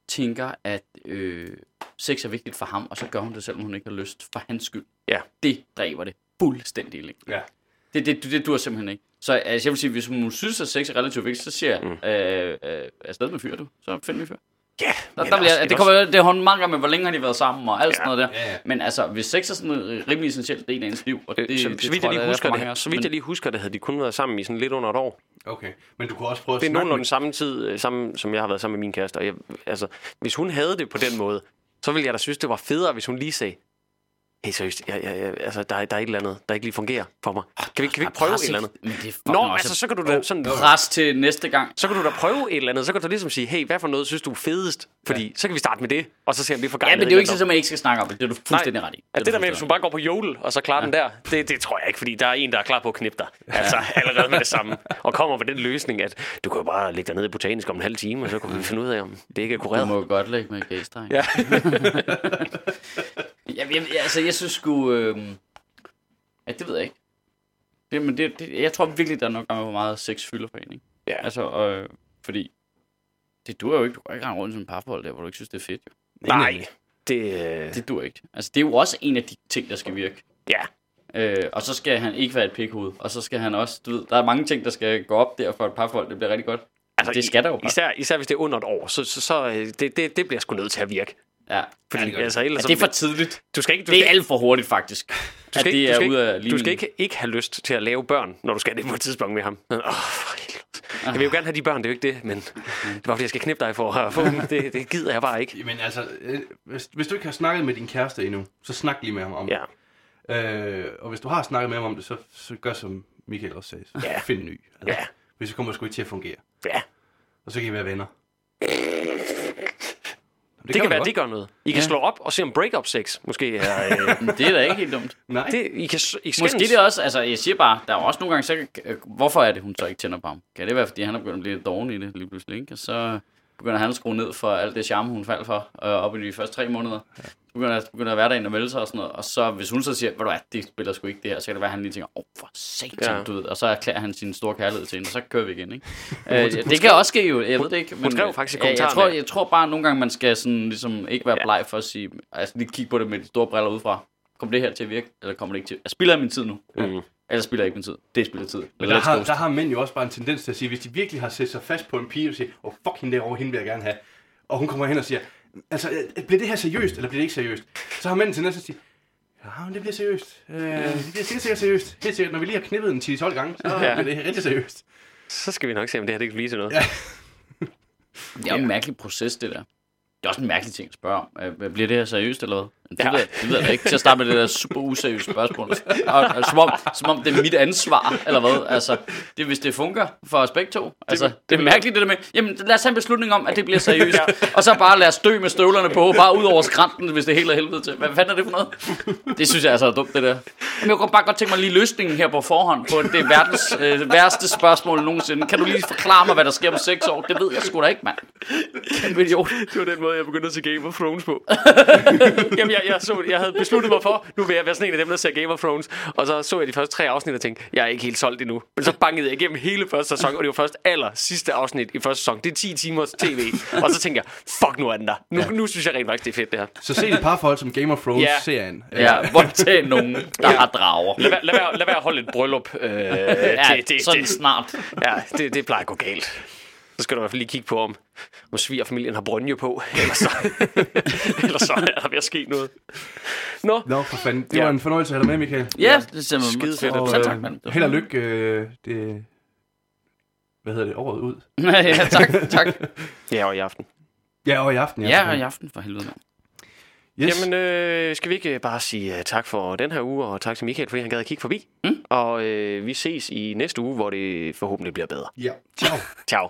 tænker, at øh, sex er vigtigt for ham, og så gør hun det, selvom hun ikke har lyst, for hans skyld. Ja. Det dræber det fuldstændig, ikke? Ja. Det, det, det, det dur simpelthen ikke. Så altså, jeg vil sige, hvis hun synes, at sex er relativt vigtigt, så siger jeg, mm. øh, øh, afsted med fyr, du. Så find vi fyr. Ja, Der, der bliver, også- det kommer det har mange gange med, hvor længe har de været sammen, og alt Ja. sådan noget der. Ja, ja. Men altså, hvis sex er sådan en rimelig essentiel del af ens liv, og det, Øh, det, så, det så vidt jeg lige er husker det, os, så vidt men- jeg lige husker det, havde de kun været sammen i sådan lidt under et år. Okay. Men du kunne også prøve at Det er nogenlunde samme tid, øh, samme, som jeg har været sammen med min kæreste. Og jeg, altså, hvis hun havde det på den måde, så ville jeg da synes, det var federe, hvis hun lige sagde, hey seriøst, jeg, jeg, jeg, altså, der, er, der er et eller andet, der ikke lige fungerer for mig. Kan vi, kan vi ikke prøve Pres, et eller andet? Men det er Nå, altså, så kan du da sådan... pres til næste gang. Så kan du da prøve et eller andet. Så kan du ligesom sige, hey, hvad for noget synes du er fedest? Fordi ja. så kan vi starte med det, og så se, om det får gang Ja, i men det er jo ikke sådan, at man ikke skal snakke om det. Det er du fuldstændig ret i. Altså, det der med, hvis hun bare går på jodel, og så klarer ja. den der, det, det tror jeg ikke, fordi der er en, der er klar på at knippe dig. Altså, allerede med det samme. Og kommer med den løsning, at du kan jo bare lægge dig ned i botanisk om en halv time, og så kan vi finde ud af, om det ikke er Du kureret. må jo godt lægge med gæster? Ja. Jeg, jeg, altså, jeg synes sgu... Øh... Ja, det ved jeg ikke. Det, men det, det, jeg tror virkelig, der er nok gange, hvor meget sex fylder for en, ikke? Ja. Altså, øh, fordi... Det dur jo ikke. Du kan ikke rundt i sådan en parforhold der, hvor du ikke synes, det er fedt, jo. Nej, det... øh, Det dur ikke. Altså, det er jo også en af de ting, der skal virke. Ja, Øh, og så skal han ikke være et pikhoved. Og så skal han også, du ved, der er mange ting, der skal gå op der for et parforhold. Det bliver rigtig godt. Altså, det skal der jo bare. Især, især hvis det er under et år, så, så, så øh, det, det, det bliver sgu nødt til at virke. Ja. Fordi, Ja, det altså, ellers, ja. det er for tidligt. du skal ikke, du Det skal, er alt for hurtigt, faktisk. du at skal, det ikke, er du skal, ude af ikke, du skal ikke, ikke have lyst til at lave børn, når du skal det på et tidspunkt med ham. Åh, for helvede. Jeg vil jo gerne have de børn, det er jo ikke det, men det er bare fordi, jeg skal knippe dig for at få dem. Det, det gider jeg bare ikke. Jamen altså, øh, hvis, hvis du ikke har snakket med din kæreste endnu, så snak lige med ham om Ja, det. Øh, og hvis du har snakket med ham om det, så, så gør som Michael også sagde. Ja. Find en ny. Altså, Ja. Hvis det kommer sgu ikke til at fungere. ja. Og så kan I være venner. Det, det kan være, godt. det gør noget. I kan Ja. slå op og se om break-up sex, måske. Er, øh, Det er da ikke helt dumt. Nej. det, I kan, I. Måske det også, altså jeg siger bare, der er også nogle gange, så, øh, hvorfor er det, hun så ikke tænder på ham? Kan det være, fordi han er begyndt at blive lidt doven i det lige pludselig, ikke? Og så begynder han at skrue ned for alt det charme, hun faldt for, øh, op i de første tre måneder. Ja. Begynder, begynder hverdagen at melde sig og sådan noget. Og så hvis hun så siger, ved du hvad, det spiller sgu ikke det her, så kan det være, at han lige tænker, åh, oh, for satan, Ja. du ved. Og så erklærer han sin store kærlighed til hende, og så kører vi igen, ikke? øh, det kan også ske jo, jeg ved det ikke. Men, skrev faktisk i øh, jeg, jeg, kommentarerne- tror, jeg tror bare, at nogle gange, man skal sådan, ligesom, ikke være bleg for at sige, altså lige kigge på det med de store briller udefra. Kommer det her til at virke, eller kommer det ikke til? Jeg spiller min tid nu. Mm. Eller spiller jeg ikke min tid. Det spiller tid. Men der har, der har mænd jo også bare en tendens til at sige, hvis de virkelig har sat sig fast på en pige og siger, åh oh, fuck hende derovre, hende vil jeg gerne have. Og hun kommer hen og siger, altså øh, bliver det her seriøst, eller bliver det ikke seriøst? Så har mænd en tendens til at sige, ja, men det bliver seriøst. Øh, det bliver sikkert, seriøst. Helt sikkert, når vi lige har knippet en 10-12 gange, så Ja. bliver det rigtig seriøst. Så skal vi nok se, om det her det kan blive til noget. Ja. Det er jo en mærkelig proces, det der. Det er også en mærkelig ting at spørge om. Øh, hvad- Bliver det her seriøst, eller hvad? Det, Ja. ved, jeg- det ved jeg ikke. Til at starte med det der super useriøse spørgsmål. Og, og, som, om, som om det er mit ansvar, eller hvad? Altså, det, hvis det fungerer for os begge to. Altså, det, det er mærkeligt det der med, jamen lad os tage en beslutning om, at det bliver seriøst. Og så bare lad os dø med støvlerne på, bare ud over skrænten, hvis det er helt af helvede til. Hvad fanden er det for noget? Det synes jeg altså er dumt, det der. Men jeg kunne bare godt tænke mig lige løsningen her på forhånd på det verdens øh, værste spørgsmål nogensinde. Kan du lige forklare mig, hvad der sker om seks år? Det ved jeg sgu da ikke, mand. Kæmpe idiot. Det var den måde, jeg begyndte at se Game of Thrones på. Jamen, jeg, jeg, så, jeg havde besluttet mig for, nu vil jeg være sådan en af dem, der ser Game of Thrones. Og så så jeg de første tre afsnit og tænkte, jeg er ikke helt solgt endnu. Men så bankede jeg igennem hele første sæson, og det var først aller sidste afsnit i første sæson. Det er 10 timers tv. Og så tænkte jeg, fuck nu er den der. Nu, ja. nu synes jeg rent faktisk, det er fedt det her. Så se et parforhold som Game of Thrones-serien. Ja, hvor til nogen, der har drager. Lad, være- lad, være, lad være at holde et bryllup. Øh, Ja, det, det, sådan det, snart. ja, det, det plejer at gå galt. Så skal du i hvert fald lige kigge på, om, om svigerfamilien har brønje på. Ellers så, ellers så er der ved at ske noget. Nå, Nå, for fanden. Det Ja. var en fornøjelse at have dig med, Michael. Ja, det er simpelthen Skide fedt, Og, at Selv øh, tak, mand. held og lykke. Øh, det, hvad hedder det? Året ud. ja, tak, tak. ja, og i aften. Ja, og i aften. Ja, og i aften for helvede, mand. Yes. Jamen, øh, skal vi ikke bare sige uh, tak for den her uge, og tak til Michael, fordi han gad at kigge forbi. Mm. Og øh, vi ses i næste uge, hvor det forhåbentlig bliver bedre. Ja. Ciao. Ciao.